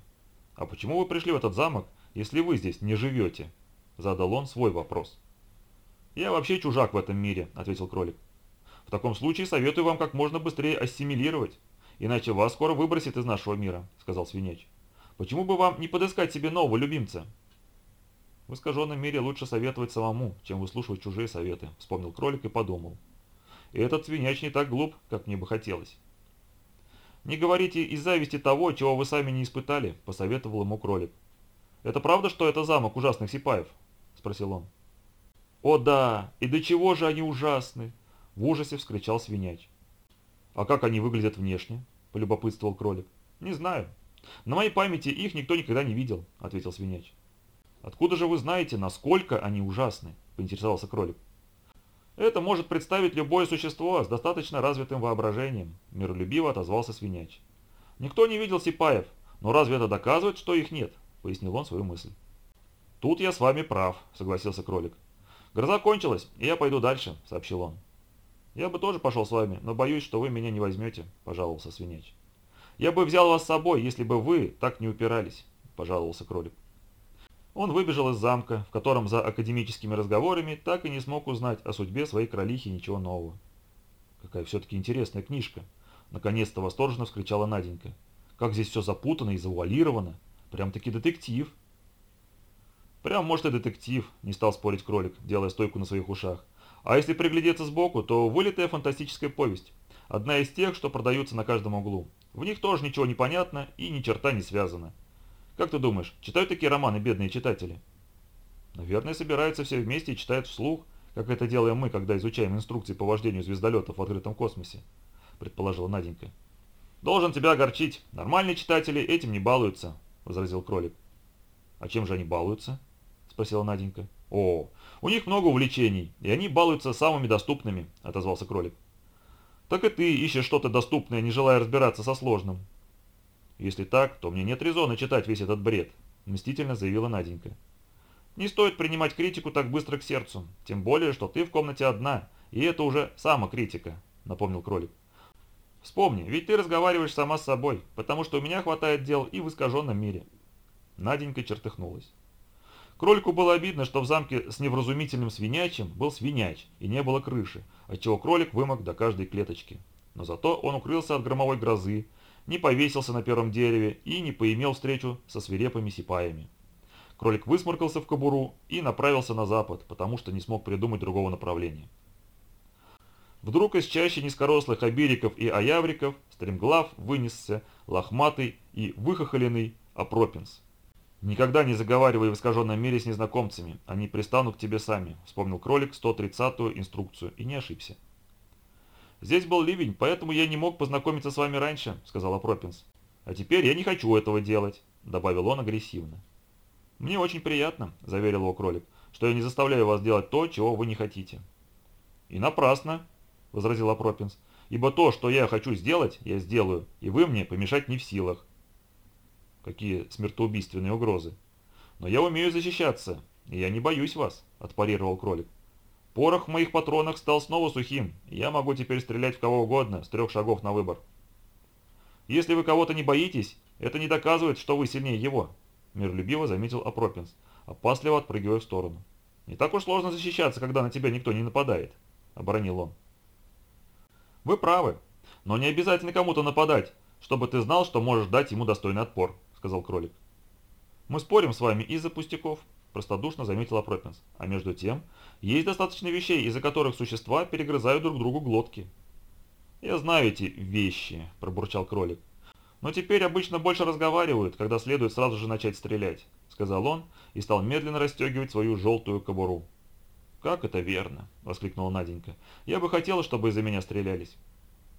«А почему вы пришли в этот замок, если вы здесь не живете?» – задал он свой вопрос. «Я вообще чужак в этом мире», – ответил кролик. «В таком случае советую вам как можно быстрее ассимилировать, иначе вас скоро выбросит из нашего мира», – сказал свиняч. «Почему бы вам не подыскать себе нового любимца?» В искаженном мире лучше советовать самому, чем выслушивать чужие советы, вспомнил кролик и подумал. И этот свиняч не так глуп, как мне бы хотелось. «Не говорите из зависти того, чего вы сами не испытали», – посоветовал ему кролик. «Это правда, что это замок ужасных сипаев?» – спросил он. «О да, и до чего же они ужасны!» – в ужасе вскричал свиняч. «А как они выглядят внешне?» – полюбопытствовал кролик. «Не знаю. На моей памяти их никто никогда не видел», – ответил свиняч. «Откуда же вы знаете, насколько они ужасны?» – поинтересовался кролик. «Это может представить любое существо с достаточно развитым воображением», – миролюбиво отозвался свиняч. «Никто не видел сипаев, но разве это доказывает, что их нет?» – пояснил он свою мысль. «Тут я с вами прав», – согласился кролик. «Гроза кончилась, и я пойду дальше», – сообщил он. «Я бы тоже пошел с вами, но боюсь, что вы меня не возьмете», – пожаловался свиняч. «Я бы взял вас с собой, если бы вы так не упирались», – пожаловался кролик. Он выбежал из замка, в котором за академическими разговорами так и не смог узнать о судьбе своей кролихи ничего нового. «Какая все-таки интересная книжка!» – наконец-то восторженно вскричала Наденька. «Как здесь все запутано и завуалировано! Прям-таки детектив!» «Прям, может, и детектив», – не стал спорить кролик, делая стойку на своих ушах. «А если приглядеться сбоку, то вылитая фантастическая повесть. Одна из тех, что продаются на каждом углу. В них тоже ничего не понятно и ни черта не связано. Как ты думаешь, читают такие романы бедные читатели? Наверное, собираются все вместе и читают вслух, как это делаем мы, когда изучаем инструкции по вождению звездолетов в открытом космосе, предположила Наденька. Должен тебя огорчить, нормальные читатели этим не балуются, возразил кролик. А чем же они балуются? Спросила Наденька. О, у них много увлечений, и они балуются самыми доступными, отозвался кролик. Так и ты ищешь что-то доступное, не желая разбираться со сложным, «Если так, то мне нет резона читать весь этот бред», – мстительно заявила Наденька. «Не стоит принимать критику так быстро к сердцу, тем более, что ты в комнате одна, и это уже самокритика», – напомнил кролик. «Вспомни, ведь ты разговариваешь сама с собой, потому что у меня хватает дел и в искаженном мире». Наденька чертыхнулась. Кролику было обидно, что в замке с невразумительным свинячим был свиняч и не было крыши, отчего кролик вымок до каждой клеточки. Но зато он укрылся от громовой грозы, не повесился на первом дереве и не поимел встречу со свирепыми сипаями. Кролик высморкался в кобуру и направился на запад, потому что не смог придумать другого направления. Вдруг из чащи низкорослых обериков и аявриков стремглав вынесся лохматый и выхохоленный Апропинс. «Никогда не заговаривай в искаженном мире с незнакомцами, они пристанут к тебе сами», вспомнил кролик 130-ю инструкцию и не ошибся. «Здесь был ливень, поэтому я не мог познакомиться с вами раньше», — сказала Пропинс. «А теперь я не хочу этого делать», — добавил он агрессивно. «Мне очень приятно», — заверил его кролик, «что я не заставляю вас делать то, чего вы не хотите». «И напрасно», — возразила Пропинс, «ибо то, что я хочу сделать, я сделаю, и вы мне помешать не в силах». Какие смертоубийственные угрозы. «Но я умею защищаться, и я не боюсь вас», — отпарировал кролик. Порох в моих патронах стал снова сухим, и я могу теперь стрелять в кого угодно с трех шагов на выбор. Если вы кого-то не боитесь, это не доказывает, что вы сильнее его, миролюбиво заметил Апропинс, опасливо отпрыгивая в сторону. Не так уж сложно защищаться, когда на тебя никто не нападает, оборонил он. Вы правы, но не обязательно кому-то нападать, чтобы ты знал, что можешь дать ему достойный отпор, сказал кролик. Мы спорим с вами из-за пустяков, простодушно заметила Пропинс. А между тем, есть достаточно вещей, из-за которых существа перегрызают друг другу глотки. «Я знаю эти вещи», – пробурчал кролик. «Но теперь обычно больше разговаривают, когда следует сразу же начать стрелять», – сказал он и стал медленно расстегивать свою желтую кобуру. «Как это верно!» – воскликнула Наденька. «Я бы хотела, чтобы из-за меня стрелялись».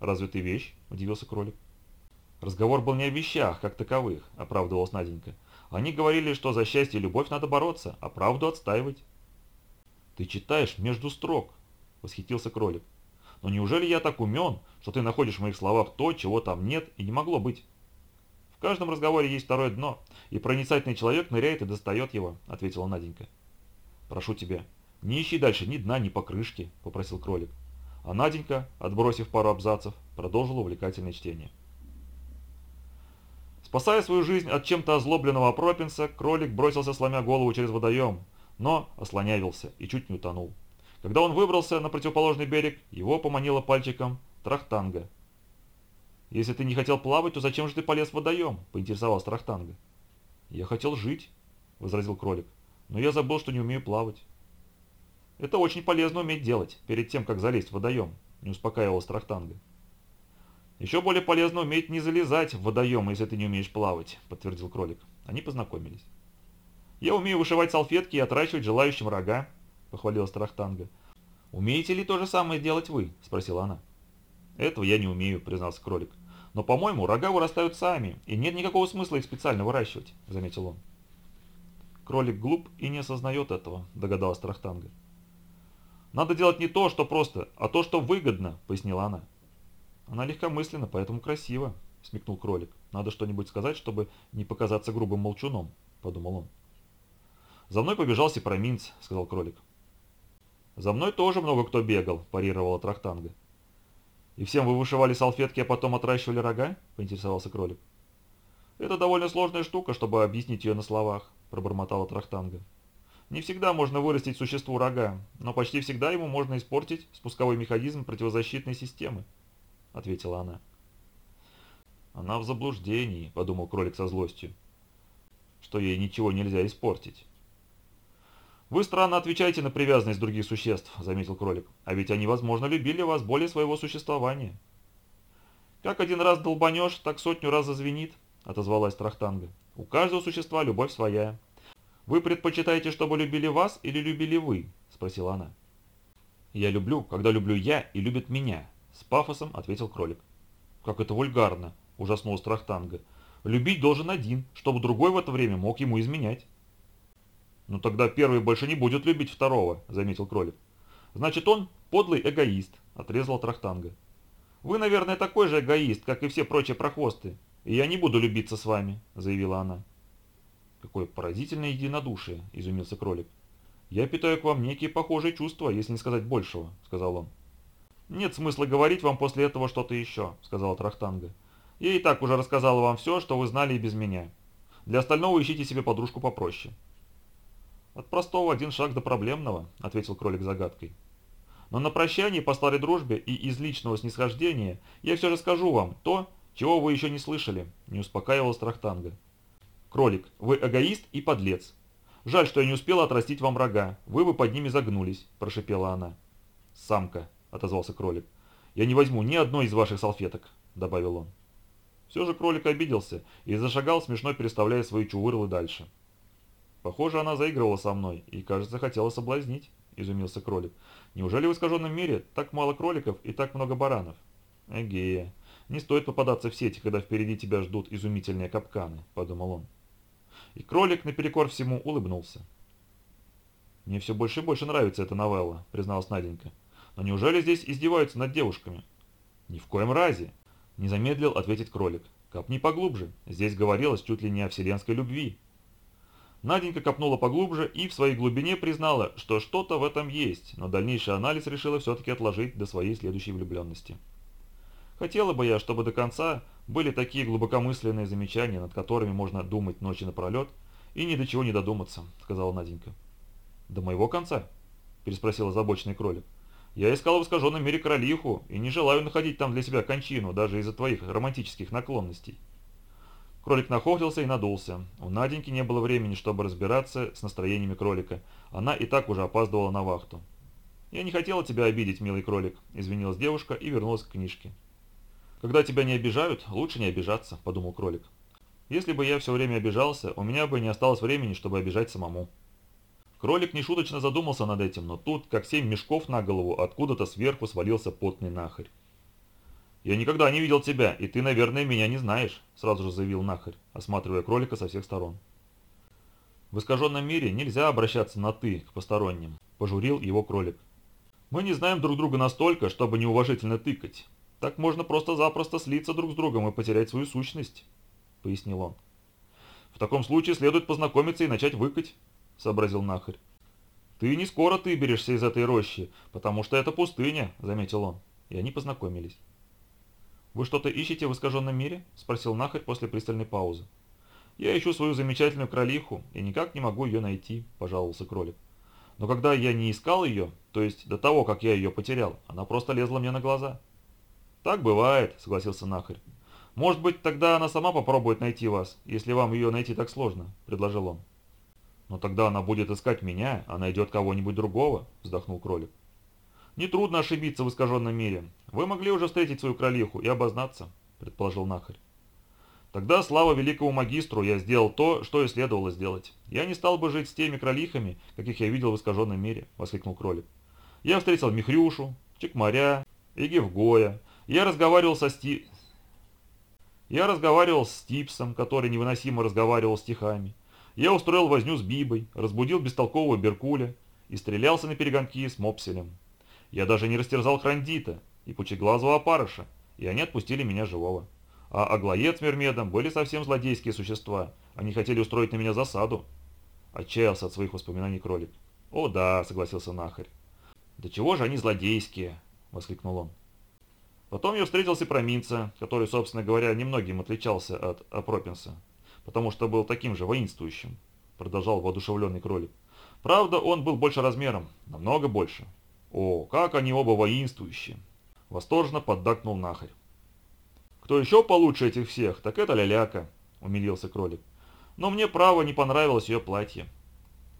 «Разве ты вещь?» – удивился кролик. Разговор был не о вещах, как таковых, оправдывалась Наденька. Они говорили, что за счастье и любовь надо бороться, а правду отстаивать. «Ты читаешь между строк», — восхитился кролик. «Но неужели я так умен, что ты находишь в моих словах то, чего там нет и не могло быть?» «В каждом разговоре есть второе дно, и проницательный человек ныряет и достает его», — ответила Наденька. «Прошу тебя, не ищи дальше ни дна, ни покрышки», — попросил кролик. А Наденька, отбросив пару абзацев, продолжила увлекательное чтение. Спасая свою жизнь от чем-то озлобленного Пропинса, кролик бросился, сломя голову через водоем, но ослонявился и чуть не утонул. Когда он выбрался на противоположный берег, его поманила пальчиком Трахтанга. «Если ты не хотел плавать, то зачем же ты полез в водоем?» – поинтересовался Трахтанга. «Я хотел жить», – возразил кролик, – «но я забыл, что не умею плавать». «Это очень полезно уметь делать, перед тем, как залезть в водоем», – не успокаивалась Трахтанга. «Еще более полезно уметь не залезать в водоем, если ты не умеешь плавать», – подтвердил кролик. Они познакомились. «Я умею вышивать салфетки и отращивать желающим рога», — похвалилась Трахтанга. «Умеете ли то же самое делать вы?» — спросила она. «Этого я не умею», — признался кролик. «Но, по-моему, рога вырастают сами, и нет никакого смысла их специально выращивать», — заметил он. «Кролик глуп и не осознает этого», — догадалась Трахтанга. «Надо делать не то, что просто, а то, что выгодно», — пояснила она. «Она легкомысленна, поэтому красиво», — смекнул кролик. «Надо что-нибудь сказать, чтобы не показаться грубым молчуном», — подумал он. «За мной побежал Сепраминц», — сказал кролик. «За мной тоже много кто бегал», – парировала Трахтанга. «И всем вы вышивали салфетки, а потом отращивали рога?» – поинтересовался кролик. «Это довольно сложная штука, чтобы объяснить ее на словах», – пробормотала Трахтанга. «Не всегда можно вырастить существу рога, но почти всегда ему можно испортить спусковой механизм противозащитной системы», – ответила она. «Она в заблуждении», – подумал кролик со злостью, – «что ей ничего нельзя испортить». «Вы странно отвечаете на привязанность других существ», — заметил кролик. «А ведь они, возможно, любили вас более своего существования». «Как один раз долбанешь, так сотню раз зазвенит», — отозвалась Трахтанга. «У каждого существа любовь своя. Вы предпочитаете, чтобы любили вас или любили вы?» — спросила она. «Я люблю, когда люблю я и любят меня», — с пафосом ответил кролик. «Как это вульгарно», — ужаснулась Трахтанга. «Любить должен один, чтобы другой в это время мог ему изменять». «Ну тогда первый больше не будет любить второго», — заметил кролик. «Значит, он подлый эгоист», — отрезал Трахтанга. «Вы, наверное, такой же эгоист, как и все прочие прохвосты, и я не буду любиться с вами», — заявила она. «Какое поразительное единодушие», — изумился кролик. «Я питаю к вам некие похожие чувства, если не сказать большего», — сказал он. «Нет смысла говорить вам после этого что-то еще», — сказала Трахтанга. «Я и так уже рассказала вам все, что вы знали и без меня. Для остального ищите себе подружку попроще». «От простого один шаг до проблемного», — ответил кролик загадкой. «Но на прощании по старой дружбе и из личного снисхождения я все же скажу вам то, чего вы еще не слышали», — не успокаивал Страхтанга. «Кролик, вы эгоист и подлец. Жаль, что я не успела отрастить вам рога, вы бы под ними загнулись», – прошипела она. «Самка», – отозвался кролик. «Я не возьму ни одной из ваших салфеток», – добавил он. Все же кролик обиделся и зашагал, смешно переставляя свои чувырлы дальше. Похоже, она заигрывала со мной и, кажется, хотела соблазнить, изумился кролик. Неужели в искаженном мире так мало кроликов и так много баранов? Эге, не стоит попадаться в сети, когда впереди тебя ждут изумительные капканы, подумал он. И кролик, наперекор всему, улыбнулся. «Мне все больше и больше нравится эта новелла», — призналась Наденька. «Но неужели здесь издеваются над девушками?» «Ни в коем разе», — не замедлил ответить кролик. «Копни поглубже. Здесь говорилось чуть ли не о вселенской любви». Наденька копнула поглубже и в своей глубине признала, что что-то в этом есть, но дальнейший анализ решила все-таки отложить до своей следующей влюбленности. Хотела бы я, чтобы до конца были такие глубокомысленные замечания, над которыми можно думать ночи напролет, и ни до чего не додуматься, сказала Наденька. До моего конца? переспросил озабоченный кролик. Я искал в искаженном мире кролиху и не желаю находить там для себя кончину, даже из-за твоих романтических наклонностей. Кролик нахохлился и надулся. У Наденьки не было времени, чтобы разбираться с настроениями кролика. Она и так уже опаздывала на вахту. «Я не хотела тебя обидеть, милый кролик», – извинилась девушка и вернулась к книжке. «Когда тебя не обижают, лучше не обижаться», – подумал кролик. «Если бы я все время обижался, у меня бы не осталось времени, чтобы обижать самому». Кролик нешуточно задумался над этим, но тут, как семь мешков на голову, откуда-то сверху свалился потный нахарь. «Я никогда не видел тебя, и ты, наверное, меня не знаешь», – сразу же заявил Нахарь, осматривая кролика со всех сторон. «В искаженном мире нельзя обращаться на «ты» к посторонним», – пожурил его кролик. «Мы не знаем друг друга настолько, чтобы неуважительно тыкать. Так можно просто-запросто слиться друг с другом и потерять свою сущность», – пояснил он. «В таком случае следует познакомиться и начать выкать», – сообразил Нахарь. «Ты не скоро ты берешься из этой рощи, потому что это пустыня», – заметил он. И они познакомились. «Вы что-то ищете в искаженном мире?» – спросил Нахарь после пристальной паузы. «Я ищу свою замечательную кролиху и никак не могу ее найти», – пожаловался кролик. «Но когда я не искал ее, то есть до того, как я ее потерял, она просто лезла мне на глаза». «Так бывает», – согласился Нахарь. «Может быть, тогда она сама попробует найти вас, если вам ее найти так сложно», – предложил он. «Но тогда она будет искать меня, а найдет кого-нибудь другого», – вздохнул кролик. «Нетрудно ошибиться в искаженном мире. Вы могли уже встретить свою кролиху и обознаться», – предположил Нахарь. Тогда, слава великому магистру, я сделал то, что и следовало сделать. Я не стал бы жить с теми кролихами, каких я видел в искаженном мире, воскликнул кролик. Я встретил Михрюшу, Чекмаря и Гевгоя. Я разговаривал со Сти... Я разговаривал с Стипсом, который невыносимо разговаривал стихами. Я устроил возню с Бибой, разбудил бестолкового Беркуля и стрелялся на перегонки с Мопселем. Я даже не растерзал Храндита и пучеглазого опарыша, и они отпустили меня живого. А Аглоед с Мермедом были совсем злодейские существа. Они хотели устроить на меня засаду. Отчаялся от своих воспоминаний кролик. «О да», — согласился Нахарь. «Да чего же они злодейские?» — воскликнул он. Потом я встретился проминца, который, собственно говоря, немногим отличался от Апропинса, потому что был таким же воинствующим, продолжал воодушевленный кролик. Правда, он был больше размером, намного больше. О, как они оба воинствующие! Восторженно поддакнул нахарь. Кто еще получше этих всех, так это Ляляка, умилился кролик. Но мне, право, не понравилось ее платье.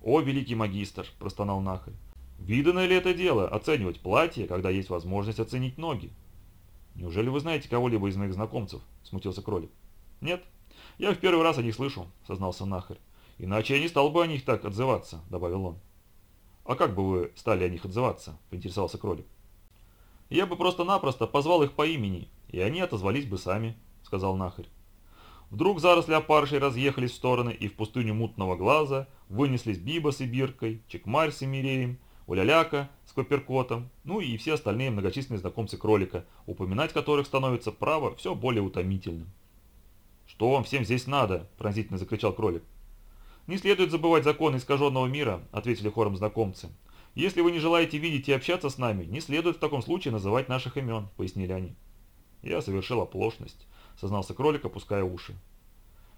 О, великий магистр, простонал нахарь. Видано ли это дело, оценивать платье, когда есть возможность оценить ноги? Неужели вы знаете кого-либо из моих знакомцев? Смутился кролик. Нет, я в первый раз о них слышу, сознался нахарь. Иначе я не стал бы о них так отзываться, добавил он. А как бы вы стали о них отзываться? Поинтересовался кролик. Я бы просто-напросто позвал их по имени и они отозвались бы сами», — сказал нахарь. Вдруг заросли опаршей разъехались в стороны, и в пустыню мутного глаза вынеслись Биба с Ибиркой, Чекмарь с Эмиреем, Уляляка с Коперкотом, ну и все остальные многочисленные знакомцы кролика, упоминать которых становится право все более утомительным. «Что вам всем здесь надо?» – пронзительно закричал кролик. «Не следует забывать законы искаженного мира», – ответили хором знакомцы. «Если вы не желаете видеть и общаться с нами, не следует в таком случае называть наших имен», – пояснили они. «Я совершил оплошность», — сознался кролик, опуская уши.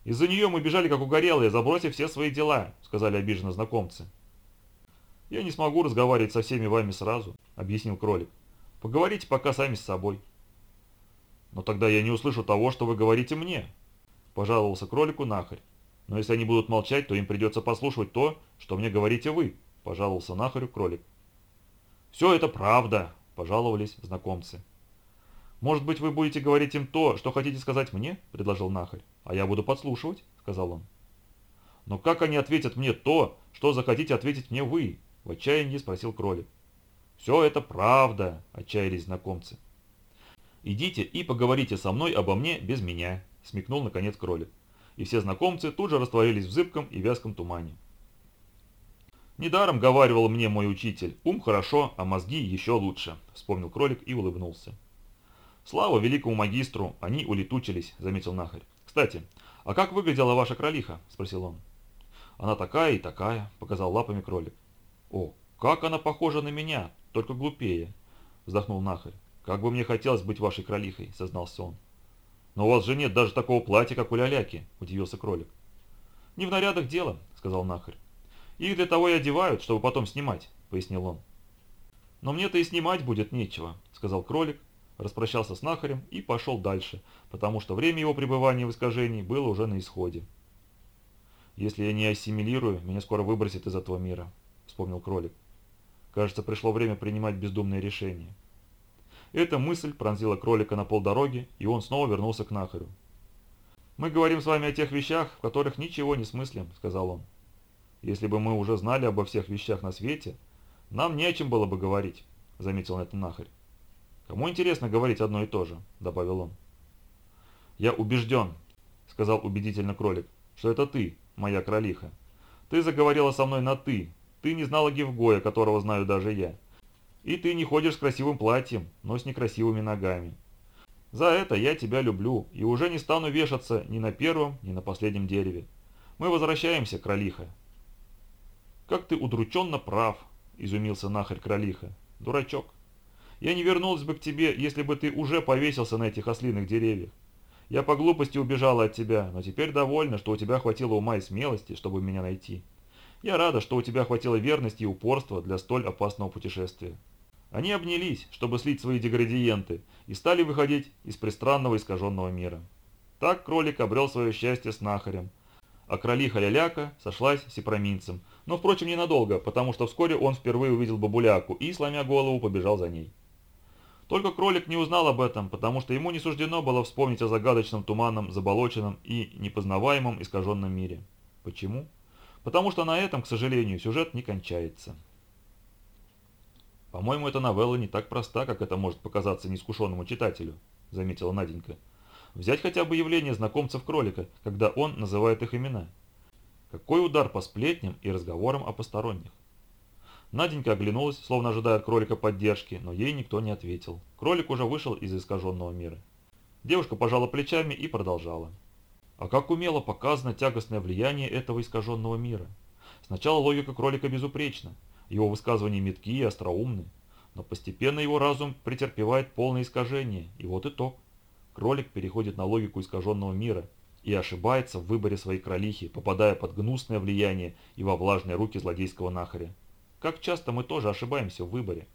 «Из-за нее мы бежали как угорелые, забросив все свои дела», — сказали обиженно знакомцы. «Я не смогу разговаривать со всеми вами сразу», — объяснил кролик. «Поговорите пока сами с собой». «Но тогда я не услышу того, что вы говорите мне», — пожаловался кролику нахарь. «Но если они будут молчать, то им придется послушать то, что мне говорите вы», — пожаловался нахарю кролик. «Все это правда», — пожаловались знакомцы. «Может быть, вы будете говорить им то, что хотите сказать мне?» – предложил Нахарь. «А я буду подслушивать», – сказал он. «Но как они ответят мне то, что захотите ответить мне вы?» – в отчаянии спросил кролик. «Все это правда», – отчаялись знакомцы. «Идите и поговорите со мной обо мне без меня», – смекнул наконец кролик. И все знакомцы тут же растворились в зыбком и вязком тумане. «Недаром говаривал мне мой учитель, ум хорошо, а мозги еще лучше», – вспомнил кролик и улыбнулся. «Слава великому магистру, они улетучились», — заметил нахарь. «Кстати, а как выглядела ваша кролиха?» — спросил он. «Она такая и такая», — показал лапами кролик. «О, как она похожа на меня, только глупее», — вздохнул нахарь. «Как бы мне хотелось быть вашей кролихой», — сознался он. «Но у вас же нет даже такого платья, как у ляляки», — удивился кролик. «Не в нарядах дело», — сказал нахарь. «Их для того и одевают, чтобы потом снимать», — пояснил он. «Но мне-то и снимать будет нечего», — сказал кролик, распрощался с нахарем и пошел дальше, потому что время его пребывания в искажении было уже на исходе. «Если я не ассимилирую, меня скоро выбросит из этого мира», — вспомнил кролик. «Кажется, пришло время принимать бездумные решения». Эта мысль пронзила кролика на полдороги, и он снова вернулся к нахарю. «Мы говорим с вами о тех вещах, в которых ничего не смыслим», — сказал он. «Если бы мы уже знали обо всех вещах на свете, нам не о чем было бы говорить», — заметил на это нахарь. «Кому интересно говорить одно и то же», — добавил он. «Я убежден», — сказал убедительно кролик, — «что это ты, моя кролиха. Ты заговорила со мной на «ты». Ты не знала Гевгоя, которого знаю даже я. И ты не ходишь с красивым платьем, но с некрасивыми ногами. За это я тебя люблю и уже не стану вешаться ни на первом, ни на последнем дереве. Мы возвращаемся, кролиха». «Как ты удрученно прав», — изумился нахарь кролиха. «Дурачок». Я не вернулась бы к тебе, если бы ты уже повесился на этих ослиных деревьях. Я по глупости убежала от тебя, но теперь довольна, что у тебя хватило ума и смелости, чтобы меня найти. Я рада, что у тебя хватило верности и упорства для столь опасного путешествия. Они обнялись, чтобы слить свои деградиенты, и стали выходить из пристранного искаженного мира. Так кролик обрел свое счастье с нахарем, а кролиха Ляляка сошлась с сепроминцем, но, впрочем, ненадолго, потому что вскоре он впервые увидел бабуляку и, сломя голову, побежал за ней. Только кролик не узнал об этом, потому что ему не суждено было вспомнить о загадочном, туманном, заболоченном и непознаваемом искаженном мире. Почему? Потому что на этом, к сожалению, сюжет не кончается. «По-моему, эта новелла не так проста, как это может показаться неискушенному читателю», – заметила Наденька. «Взять хотя бы явление знакомцев кролика, когда он называет их имена. Какой удар по сплетням и разговорам о посторонних?» Наденька оглянулась, словно ожидая от кролика поддержки, но ей никто не ответил. Кролик уже вышел из искаженного мира. Девушка пожала плечами и продолжала. А как умело показано тягостное влияние этого искаженного мира. Сначала логика кролика безупречна, его высказывания метки и остроумны, но постепенно его разум претерпевает полное искажение, и вот итог. Кролик переходит на логику искаженного мира и ошибается в выборе своей кролихи, попадая под гнусное влияние и во влажные руки злодейского нахаря. Как часто мы тоже ошибаемся в выборе.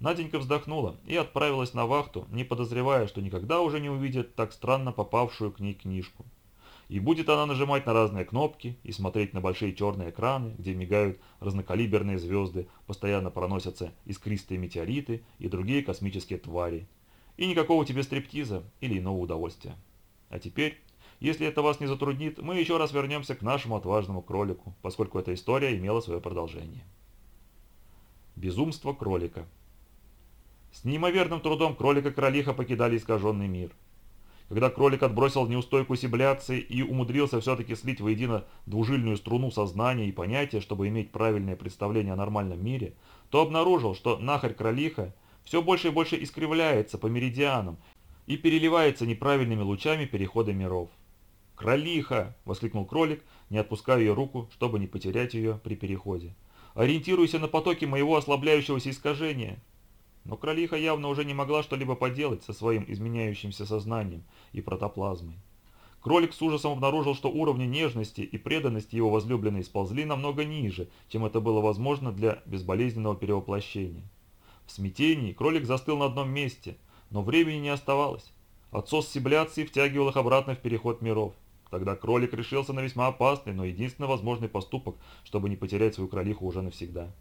Наденька вздохнула и отправилась на вахту, не подозревая, что никогда уже не увидит так странно попавшую к ней книжку. И будет она нажимать на разные кнопки и смотреть на большие черные экраны, где мигают разнокалиберные звезды, постоянно проносятся искристые метеориты и другие космические твари. И никакого тебе стриптиза или иного удовольствия. А теперь, если это вас не затруднит, мы еще раз вернемся к нашему отважному кролику, поскольку эта история имела свое продолжение. Безумство кролика С неимоверным трудом кролика-кролиха покидали искаженный мир – когда кролик отбросил неустойку сибляции и умудрился все-таки слить воедино двужильную струну сознания и понятия, чтобы иметь правильное представление о нормальном мире, то обнаружил, что нахарь-кролиха все больше и больше искривляется по меридианам и переливается неправильными лучами перехода миров. «Кролиха!» – воскликнул кролик, не отпуская ее руку, чтобы не потерять ее при переходе. «Ориентируйся на потоки моего ослабляющегося искажения!» Но кролиха явно уже не могла что-либо поделать со своим изменяющимся сознанием и протоплазмой. Кролик с ужасом обнаружил, что уровни нежности и преданности его возлюбленной сползли намного ниже, чем это было возможно для безболезненного перевоплощения. В смятении кролик застыл на одном месте, но времени не оставалось. Отсос сибляции втягивал их обратно в переход миров. Тогда кролик решился на весьма опасный, но единственно возможный поступок, чтобы не потерять свою кролиху уже навсегда.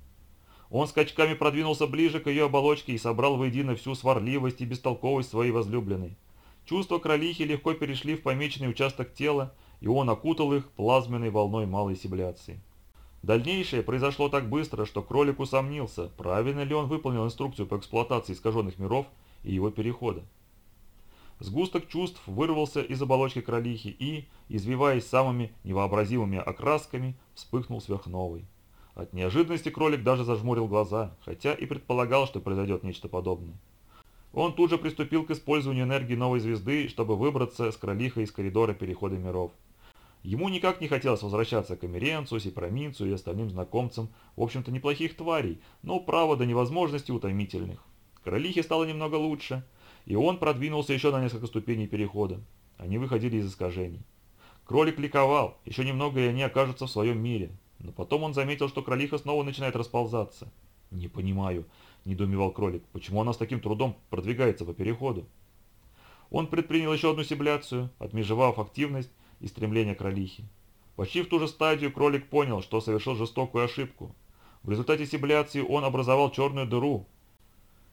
Он скачками продвинулся ближе к ее оболочке и собрал воедино всю сварливость и бестолковость своей возлюбленной. Чувства кролихи легко перешли в помеченный участок тела, и он окутал их плазменной волной малой сибляции. Дальнейшее произошло так быстро, что кролик усомнился, правильно ли он выполнил инструкцию по эксплуатации искаженных миров и его перехода. Сгусток чувств вырвался из оболочки кролихи и, извиваясь самыми невообразимыми окрасками, вспыхнул сверхновой. От неожиданности кролик даже зажмурил глаза, хотя и предполагал, что произойдет нечто подобное. Он тут же приступил к использованию энергии новой звезды, чтобы выбраться с кролиха из коридора перехода миров. Ему никак не хотелось возвращаться к Эмеренцу, Сепраминцу и остальным знакомцам, в общем-то неплохих тварей, но право до невозможности утомительных. Кролихе стало немного лучше, и он продвинулся еще на несколько ступеней перехода. Они выходили из искажений. Кролик ликовал, еще немного и они окажутся в своем мире, но потом он заметил, что кролиха снова начинает расползаться. «Не понимаю», – недоумевал кролик, – «почему она с таким трудом продвигается по переходу?» Он предпринял еще одну сибляцию, отмежевав активность и стремление кролихи. Почти в ту же стадию кролик понял, что совершил жестокую ошибку. В результате сибляции он образовал черную дыру.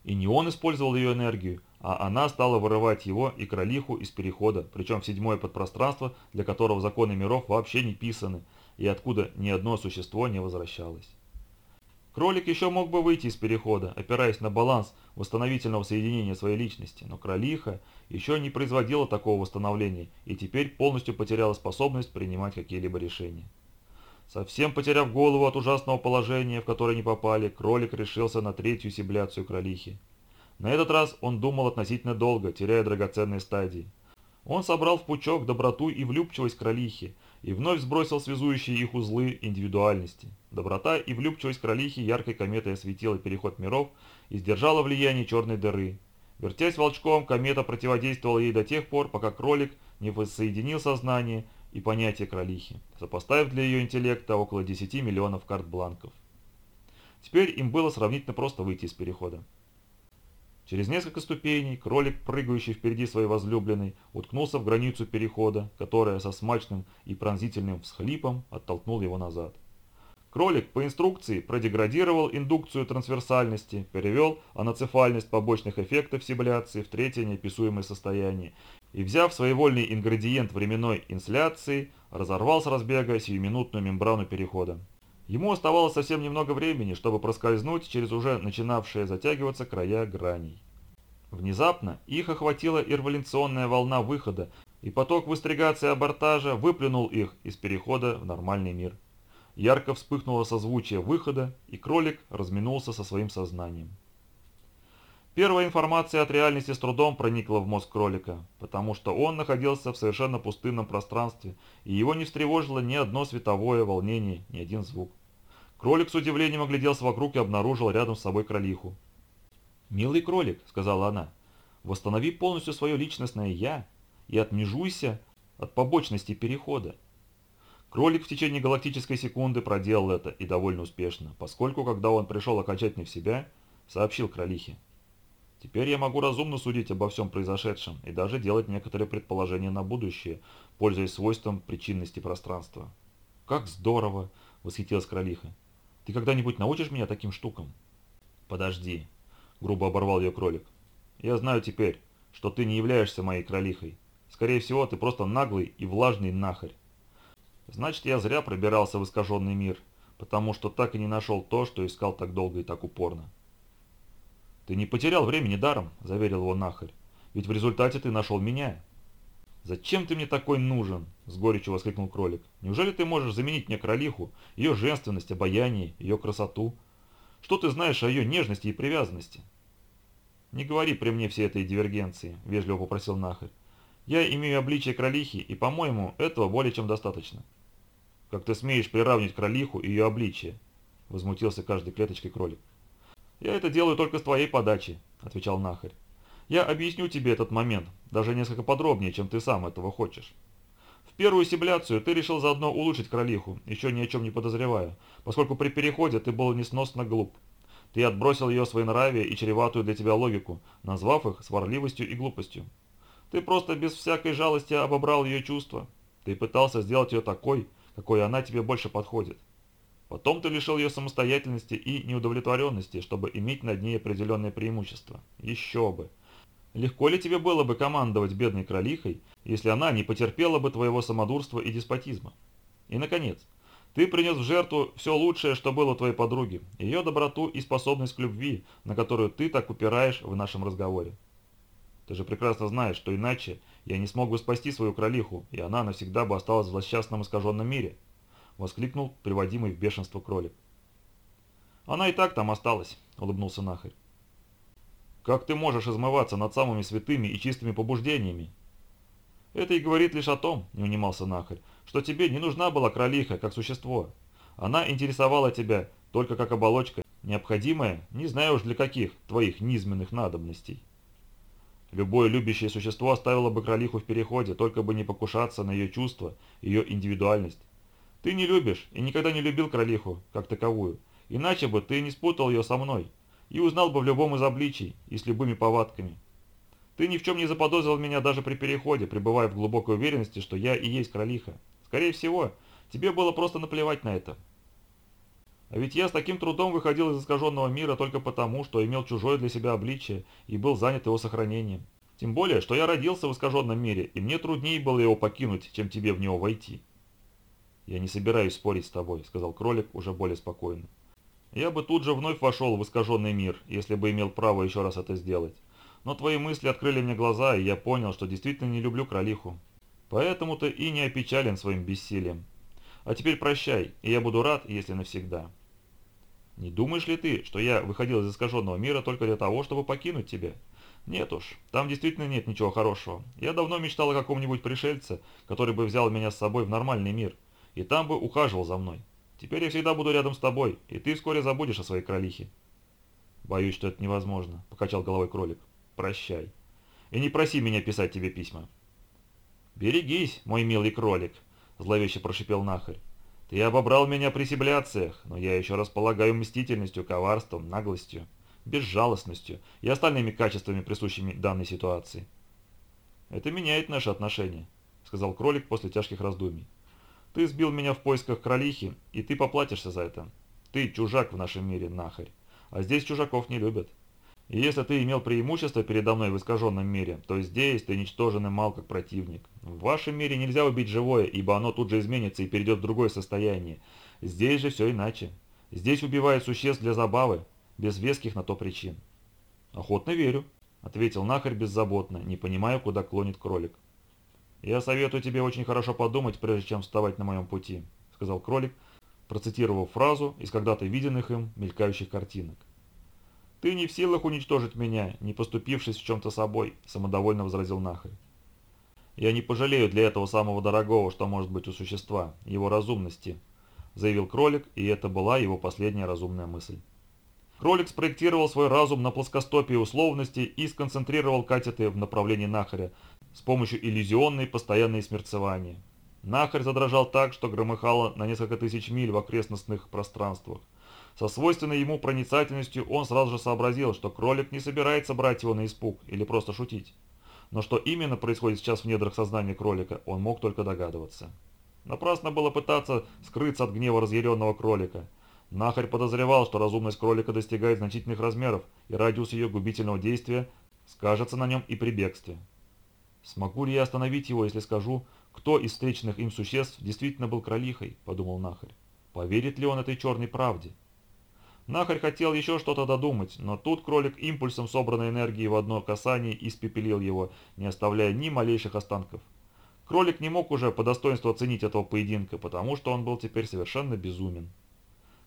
И не он использовал ее энергию, а она стала вырывать его и кролиху из перехода, причем в седьмое подпространство, для которого законы миров вообще не писаны – и откуда ни одно существо не возвращалось. Кролик еще мог бы выйти из перехода, опираясь на баланс восстановительного соединения своей личности, но кролиха еще не производила такого восстановления и теперь полностью потеряла способность принимать какие-либо решения. Совсем потеряв голову от ужасного положения, в которое не попали, кролик решился на третью сибляцию кролихи. На этот раз он думал относительно долго, теряя драгоценные стадии. Он собрал в пучок доброту и влюбчивость кролихи, и вновь сбросил связующие их узлы индивидуальности. Доброта и влюбчивость кролихи яркой кометой осветила переход миров и сдержала влияние черной дыры. Вертясь волчком, комета противодействовала ей до тех пор, пока кролик не воссоединил сознание и понятие кролихи, сопоставив для ее интеллекта около 10 миллионов карт-бланков. Теперь им было сравнительно просто выйти из перехода. Через несколько ступеней кролик, прыгающий впереди своей возлюбленной, уткнулся в границу перехода, которая со смачным и пронзительным всхлипом оттолкнул его назад. Кролик по инструкции продеградировал индукцию трансверсальности, перевел аноцефальность побочных эффектов сибляции в третье неописуемое состояние и, взяв своевольный ингредиент временной инсляции, разорвал с разбега сиюминутную мембрану перехода. Ему оставалось совсем немного времени, чтобы проскользнуть через уже начинавшие затягиваться края граней. Внезапно их охватила ирволенционная волна выхода, и поток выстригации абортажа выплюнул их из перехода в нормальный мир. Ярко вспыхнуло созвучие выхода, и кролик разминулся со своим сознанием. Первая информация от реальности с трудом проникла в мозг кролика, потому что он находился в совершенно пустынном пространстве, и его не встревожило ни одно световое волнение, ни один звук. Кролик с удивлением огляделся вокруг и обнаружил рядом с собой кролиху. «Милый кролик», — сказала она, — «восстанови полностью свое личностное «я» и отмежуйся от побочности перехода. Кролик в течение галактической секунды проделал это и довольно успешно, поскольку, когда он пришел окончательно в себя, сообщил кролихе. Теперь я могу разумно судить обо всем произошедшем и даже делать некоторые предположения на будущее, пользуясь свойством причинности пространства. «Как здорово!» – восхитилась кролиха. «Ты когда-нибудь научишь меня таким штукам?» «Подожди!» – грубо оборвал ее кролик. «Я знаю теперь, что ты не являешься моей кролихой. Скорее всего, ты просто наглый и влажный нахарь. Значит, я зря пробирался в искаженный мир, потому что так и не нашел то, что искал так долго и так упорно. «Ты не потерял времени даром», – заверил его нахарь. «Ведь в результате ты нашел меня». «Зачем ты мне такой нужен?» – с горечью воскликнул кролик. «Неужели ты можешь заменить мне кролиху, ее женственность, обаяние, ее красоту? Что ты знаешь о ее нежности и привязанности?» «Не говори при мне всей этой дивергенции», – вежливо попросил нахарь. «Я имею обличие кролихи, и, по-моему, этого более чем достаточно». «Как ты смеешь приравнивать кролиху и ее обличие?» – возмутился каждой клеточкой кролик. «Я это делаю только с твоей подачи», – отвечал Нахарь. «Я объясню тебе этот момент, даже несколько подробнее, чем ты сам этого хочешь. В первую сибляцию ты решил заодно улучшить кролиху, еще ни о чем не подозревая, поскольку при переходе ты был несносно глуп. Ты отбросил ее своенравие и чреватую для тебя логику, назвав их сварливостью и глупостью. Ты просто без всякой жалости обобрал ее чувства. Ты пытался сделать ее такой, какой она тебе больше подходит. Потом ты лишил ее самостоятельности и неудовлетворенности, чтобы иметь над ней определенное преимущество. Еще бы. Легко ли тебе было бы командовать бедной кролихой, если она не потерпела бы твоего самодурства и деспотизма? И, наконец, ты принес в жертву все лучшее, что было твоей подруги, ее доброту и способность к любви, на которую ты так упираешь в нашем разговоре. Ты же прекрасно знаешь, что иначе я не смог бы спасти свою кролиху, и она навсегда бы осталась в злосчастном искаженном мире», — воскликнул приводимый в бешенство кролик. «Она и так там осталась», — улыбнулся Нахарь. «Как ты можешь измываться над самыми святыми и чистыми побуждениями?» «Это и говорит лишь о том», — не унимался Нахарь, «что тебе не нужна была кролиха как существо. Она интересовала тебя только как оболочка, необходимая, не знаю уж для каких, твоих низменных надобностей». Любое любящее существо оставило бы кролиху в переходе, только бы не покушаться на ее чувства, ее индивидуальность. Ты не любишь и никогда не любил кролиху, как таковую, иначе бы ты не спутал ее со мной и узнал бы в любом из обличий и с любыми повадками. Ты ни в чем не заподозрил меня даже при переходе, пребывая в глубокой уверенности, что я и есть кролиха. Скорее всего, тебе было просто наплевать на это. А ведь я с таким трудом выходил из искаженного мира только потому, что имел чужое для себя обличие и был занят его сохранением. Тем более, что я родился в искаженном мире, и мне труднее было его покинуть, чем тебе в него войти. «Я не собираюсь спорить с тобой», — сказал кролик уже более спокойно. «Я бы тут же вновь вошел в искаженный мир, если бы имел право еще раз это сделать. Но твои мысли открыли мне глаза, и я понял, что действительно не люблю кролиху. Поэтому ты и не опечален своим бессилием. А теперь прощай, и я буду рад, если навсегда». Не думаешь ли ты, что я выходил из искаженного мира только для того, чтобы покинуть тебя? Нет уж, там действительно нет ничего хорошего. Я давно мечтал о каком-нибудь пришельце, который бы взял меня с собой в нормальный мир, и там бы ухаживал за мной. Теперь я всегда буду рядом с тобой, и ты вскоре забудешь о своей кролихе. Боюсь, что это невозможно, покачал головой кролик. Прощай. И не проси меня писать тебе письма. Берегись, мой милый кролик, зловеще прошипел нахарь. Ты обобрал меня при сибляциях, но я еще располагаю мстительностью, коварством, наглостью, безжалостностью и остальными качествами, присущими данной ситуации. Это меняет наши отношения, сказал кролик после тяжких раздумий. Ты сбил меня в поисках кролихи, и ты поплатишься за это. Ты чужак в нашем мире, нахарь. А здесь чужаков не любят. И если ты имел преимущество передо мной в искаженном мире, то здесь ты ничтожен мал как противник. В вашем мире нельзя убить живое, ибо оно тут же изменится и перейдет в другое состояние. Здесь же все иначе. Здесь убивают существ для забавы, без веских на то причин. Охотно верю, ответил нахарь беззаботно, не понимая, куда клонит кролик. «Я советую тебе очень хорошо подумать, прежде чем вставать на моем пути», — сказал кролик, процитировав фразу из когда-то виденных им мелькающих картинок. «Ты не в силах уничтожить меня, не поступившись в чем-то собой», – самодовольно возразил Нахарь. «Я не пожалею для этого самого дорогого, что может быть у существа, его разумности», – заявил кролик, и это была его последняя разумная мысль. Кролик спроектировал свой разум на плоскостопии условности и сконцентрировал катеты в направлении Нахаря с помощью иллюзионной постоянной смерцевания. Нахарь задрожал так, что громыхало на несколько тысяч миль в окрестностных пространствах. Со свойственной ему проницательностью он сразу же сообразил, что кролик не собирается брать его на испуг или просто шутить. Но что именно происходит сейчас в недрах сознания кролика, он мог только догадываться. Напрасно было пытаться скрыться от гнева разъяренного кролика. Нахарь подозревал, что разумность кролика достигает значительных размеров, и радиус ее губительного действия скажется на нем и при бегстве. «Смогу ли я остановить его, если скажу, кто из встреченных им существ действительно был кролихой?» – подумал Нахарь. «Поверит ли он этой черной правде?» Нахарь хотел еще что-то додумать, но тут кролик импульсом собранной энергии в одно касание испепелил его, не оставляя ни малейших останков. Кролик не мог уже по достоинству оценить этого поединка, потому что он был теперь совершенно безумен.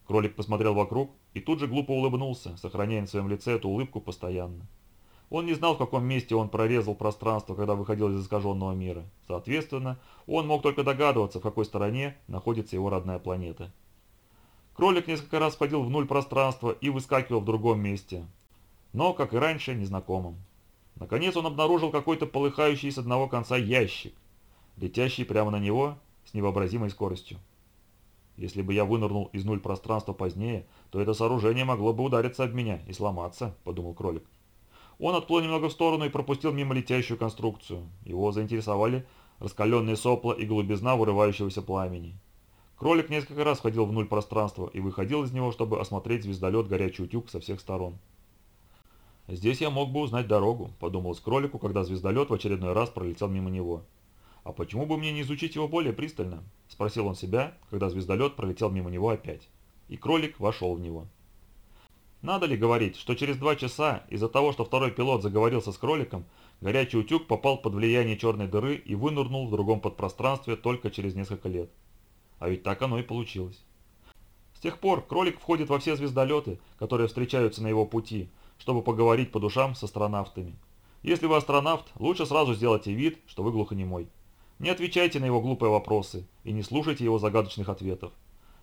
Кролик посмотрел вокруг и тут же глупо улыбнулся, сохраняя на своем лице эту улыбку постоянно. Он не знал, в каком месте он прорезал пространство, когда выходил из искаженного мира. Соответственно, он мог только догадываться, в какой стороне находится его родная планета. Кролик несколько раз входил в нуль пространства и выскакивал в другом месте, но, как и раньше, незнакомым. Наконец он обнаружил какой-то полыхающий с одного конца ящик, летящий прямо на него с невообразимой скоростью. Если бы я вынырнул из нуль пространства позднее, то это сооружение могло бы удариться об меня и сломаться, подумал кролик. Он отплыл немного в сторону и пропустил мимо летящую конструкцию. Его заинтересовали раскаленные сопла и голубизна вырывающегося пламени. Кролик несколько раз входил в нуль пространства и выходил из него, чтобы осмотреть звездолет горячий утюг со всех сторон. «Здесь я мог бы узнать дорогу», – подумал кролику, когда звездолет в очередной раз пролетел мимо него. «А почему бы мне не изучить его более пристально?» – спросил он себя, когда звездолет пролетел мимо него опять. И кролик вошел в него. Надо ли говорить, что через два часа, из-за того, что второй пилот заговорился с кроликом, горячий утюг попал под влияние черной дыры и вынырнул в другом подпространстве только через несколько лет. А ведь так оно и получилось. С тех пор кролик входит во все звездолеты, которые встречаются на его пути, чтобы поговорить по душам с астронавтами. Если вы астронавт, лучше сразу сделайте вид, что вы глухонемой. Не отвечайте на его глупые вопросы и не слушайте его загадочных ответов.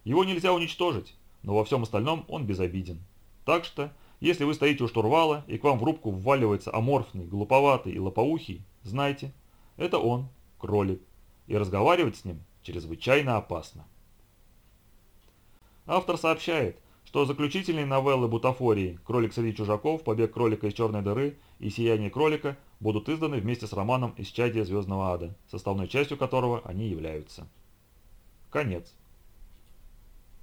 Его нельзя уничтожить, но во всем остальном он безобиден. Так что, если вы стоите у штурвала и к вам в рубку вваливается аморфный, глуповатый и лопоухий, знайте, это он, кролик, и разговаривать с ним чрезвычайно опасно. Автор сообщает, что заключительные новеллы бутафории «Кролик среди чужаков», «Побег кролика из черной дыры» и «Сияние кролика» будут изданы вместе с романом «Исчадие звездного ада», составной частью которого они являются. Конец.